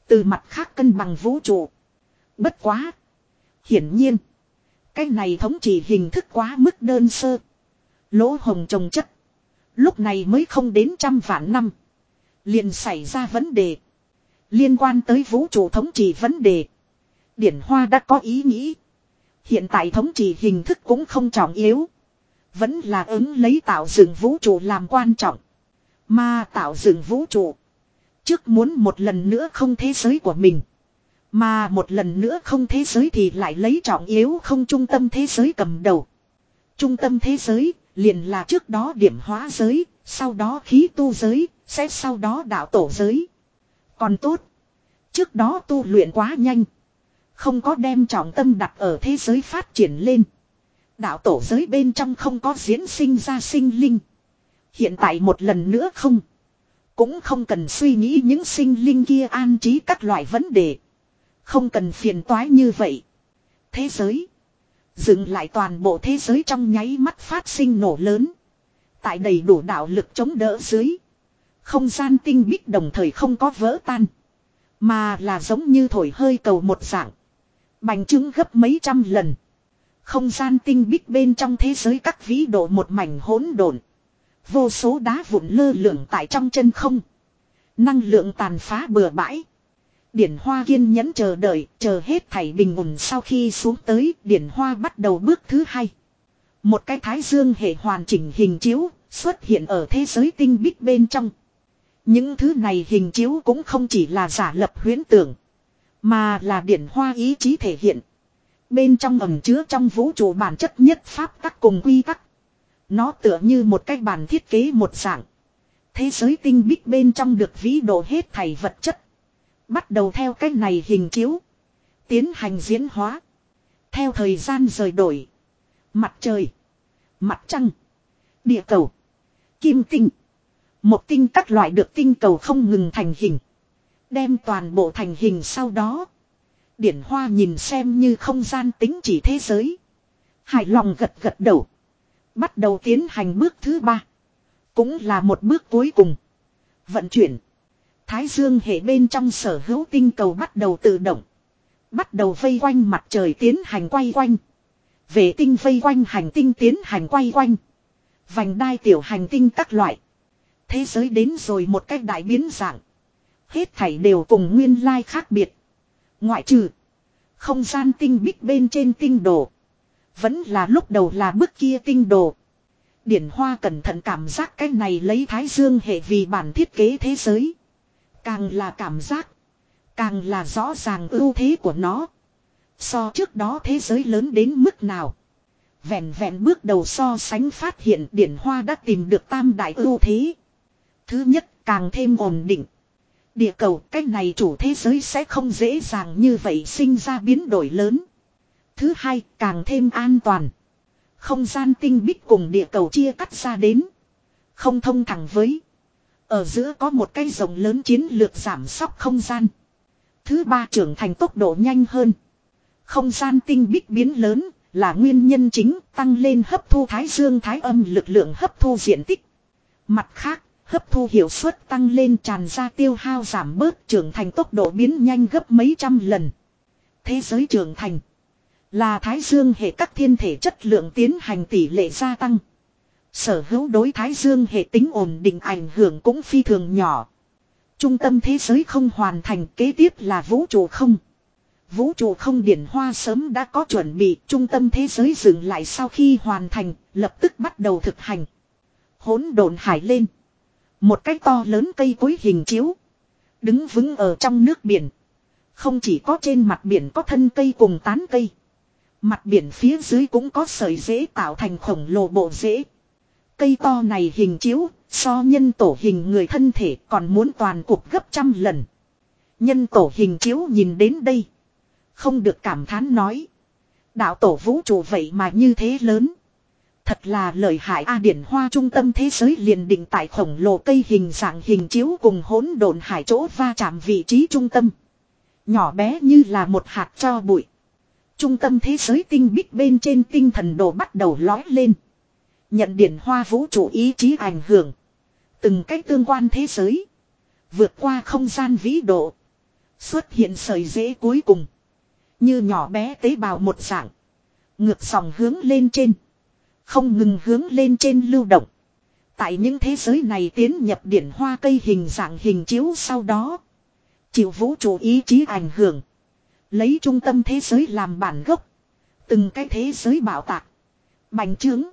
Từ mặt khác cân bằng vũ trụ. Bất quá. Hiển nhiên. Cái này thống trị hình thức quá mức đơn sơ. Lỗ hồng trồng chất. Lúc này mới không đến trăm vạn năm. Liền xảy ra vấn đề. Liên quan tới vũ trụ thống trị vấn đề. Điển Hoa đã có ý nghĩ. Hiện tại thống trị hình thức cũng không trọng yếu. Vẫn là ứng lấy tạo dựng vũ trụ làm quan trọng. Mà tạo dựng vũ trụ. Trước muốn một lần nữa không thế giới của mình. Mà một lần nữa không thế giới thì lại lấy trọng yếu không trung tâm thế giới cầm đầu. Trung tâm thế giới liền là trước đó điểm hóa giới, sau đó khí tu giới, sẽ sau đó đạo tổ giới. Còn tốt. Trước đó tu luyện quá nhanh. Không có đem trọng tâm đặt ở thế giới phát triển lên. Đạo tổ giới bên trong không có diễn sinh ra sinh linh. Hiện tại một lần nữa không. Cũng không cần suy nghĩ những sinh linh kia an trí các loại vấn đề. Không cần phiền toái như vậy. Thế giới. Dừng lại toàn bộ thế giới trong nháy mắt phát sinh nổ lớn. Tại đầy đủ đạo lực chống đỡ dưới. Không gian tinh bích đồng thời không có vỡ tan. Mà là giống như thổi hơi cầu một dạng. Bành trướng gấp mấy trăm lần. Không gian tinh bích bên trong thế giới các vĩ độ một mảnh hỗn độn. Vô số đá vụn lơ lửng tại trong chân không. Năng lượng tàn phá bừa bãi. Điển Hoa kiên nhẫn chờ đợi, chờ hết thảy bình ổn sau khi xuống tới, Điển Hoa bắt đầu bước thứ hai. Một cái thái dương hệ hoàn chỉnh hình chiếu, xuất hiện ở thế giới tinh bích bên trong. Những thứ này hình chiếu cũng không chỉ là giả lập huyễn tưởng, mà là điển hoa ý chí thể hiện. Bên trong ẩm chứa trong vũ trụ bản chất nhất pháp tắc cùng quy tắc. Nó tựa như một cái bản thiết kế một dạng. Thế giới tinh bích bên trong được vĩ độ hết thảy vật chất. Bắt đầu theo cái này hình chiếu. Tiến hành diễn hóa. Theo thời gian rời đổi. Mặt trời. Mặt trăng. Địa cầu. Kim tinh. Một tinh các loại được tinh cầu không ngừng thành hình. Đem toàn bộ thành hình sau đó. Điển hoa nhìn xem như không gian tính chỉ thế giới. Hài lòng gật gật đầu. Bắt đầu tiến hành bước thứ ba. Cũng là một bước cuối cùng. Vận chuyển. Thái dương hệ bên trong sở hữu tinh cầu bắt đầu tự động. Bắt đầu vây quanh mặt trời tiến hành quay quanh. Vệ tinh vây quanh hành tinh tiến hành quay quanh. Vành đai tiểu hành tinh các loại. Thế giới đến rồi một cách đại biến dạng. Hết thảy đều cùng nguyên lai khác biệt. Ngoại trừ. Không gian tinh bích bên trên tinh đồ. Vẫn là lúc đầu là bức kia tinh đồ. Điển Hoa cẩn thận cảm giác cái này lấy Thái Dương hệ vì bản thiết kế thế giới. Càng là cảm giác. Càng là rõ ràng ưu thế của nó. So trước đó thế giới lớn đến mức nào. Vẹn vẹn bước đầu so sánh phát hiện Điển Hoa đã tìm được tam đại ưu thế. Thứ nhất, càng thêm ổn định. Địa cầu cách này chủ thế giới sẽ không dễ dàng như vậy sinh ra biến đổi lớn. Thứ hai càng thêm an toàn. Không gian tinh bích cùng địa cầu chia cắt ra đến. Không thông thẳng với. Ở giữa có một cái rồng lớn chiến lược giảm sóc không gian. Thứ ba trưởng thành tốc độ nhanh hơn. Không gian tinh bích biến lớn là nguyên nhân chính tăng lên hấp thu thái dương thái âm lực lượng hấp thu diện tích. Mặt khác, hấp thu hiệu suất tăng lên tràn ra tiêu hao giảm bớt trưởng thành tốc độ biến nhanh gấp mấy trăm lần. Thế giới trưởng thành là thái dương hệ các thiên thể chất lượng tiến hành tỷ lệ gia tăng. Sở hữu đối thái dương hệ tính ổn định ảnh hưởng cũng phi thường nhỏ. Trung tâm thế giới không hoàn thành kế tiếp là vũ trụ không. Vũ trụ không điển hoa sớm đã có chuẩn bị, trung tâm thế giới dừng lại sau khi hoàn thành, lập tức bắt đầu thực hành. Hỗn độn hải lên. Một cái to lớn cây cối hình chiếu. Đứng vững ở trong nước biển. Không chỉ có trên mặt biển có thân cây cùng tán cây. Mặt biển phía dưới cũng có sợi rễ tạo thành khổng lồ bộ rễ. Cây to này hình chiếu, so nhân tổ hình người thân thể còn muốn toàn cục gấp trăm lần. Nhân tổ hình chiếu nhìn đến đây. Không được cảm thán nói. Đạo tổ vũ trụ vậy mà như thế lớn. Thật là lợi hại A điển hoa trung tâm thế giới liền định tại khổng lồ cây hình dạng hình chiếu cùng hỗn độn hải chỗ va chạm vị trí trung tâm. Nhỏ bé như là một hạt cho bụi. Trung tâm thế giới tinh bích bên trên tinh thần đồ bắt đầu lói lên. Nhận điển hoa vũ trụ ý chí ảnh hưởng. Từng cách tương quan thế giới. Vượt qua không gian vĩ độ. Xuất hiện sợi dễ cuối cùng. Như nhỏ bé tế bào một dạng. Ngược dòng hướng lên trên. Không ngừng hướng lên trên lưu động. Tại những thế giới này tiến nhập điển hoa cây hình dạng hình chiếu sau đó. Chịu vũ trụ ý chí ảnh hưởng. Lấy trung tâm thế giới làm bản gốc. Từng cái thế giới bảo tạc. Bành trướng.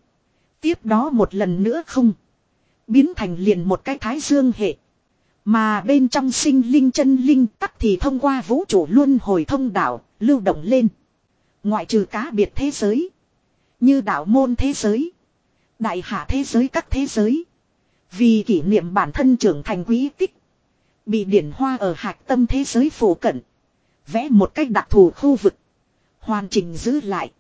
Tiếp đó một lần nữa không. Biến thành liền một cái thái dương hệ. Mà bên trong sinh linh chân linh tắc thì thông qua vũ trụ luôn hồi thông đạo, lưu động lên. Ngoại trừ cá biệt thế giới. Như đạo môn thế giới. Đại hạ thế giới các thế giới. Vì kỷ niệm bản thân trưởng thành quý tích. Bị điển hoa ở hạch tâm thế giới phổ cận. Vẽ một cách đặc thù khu vực. Hoàn chỉnh giữ lại.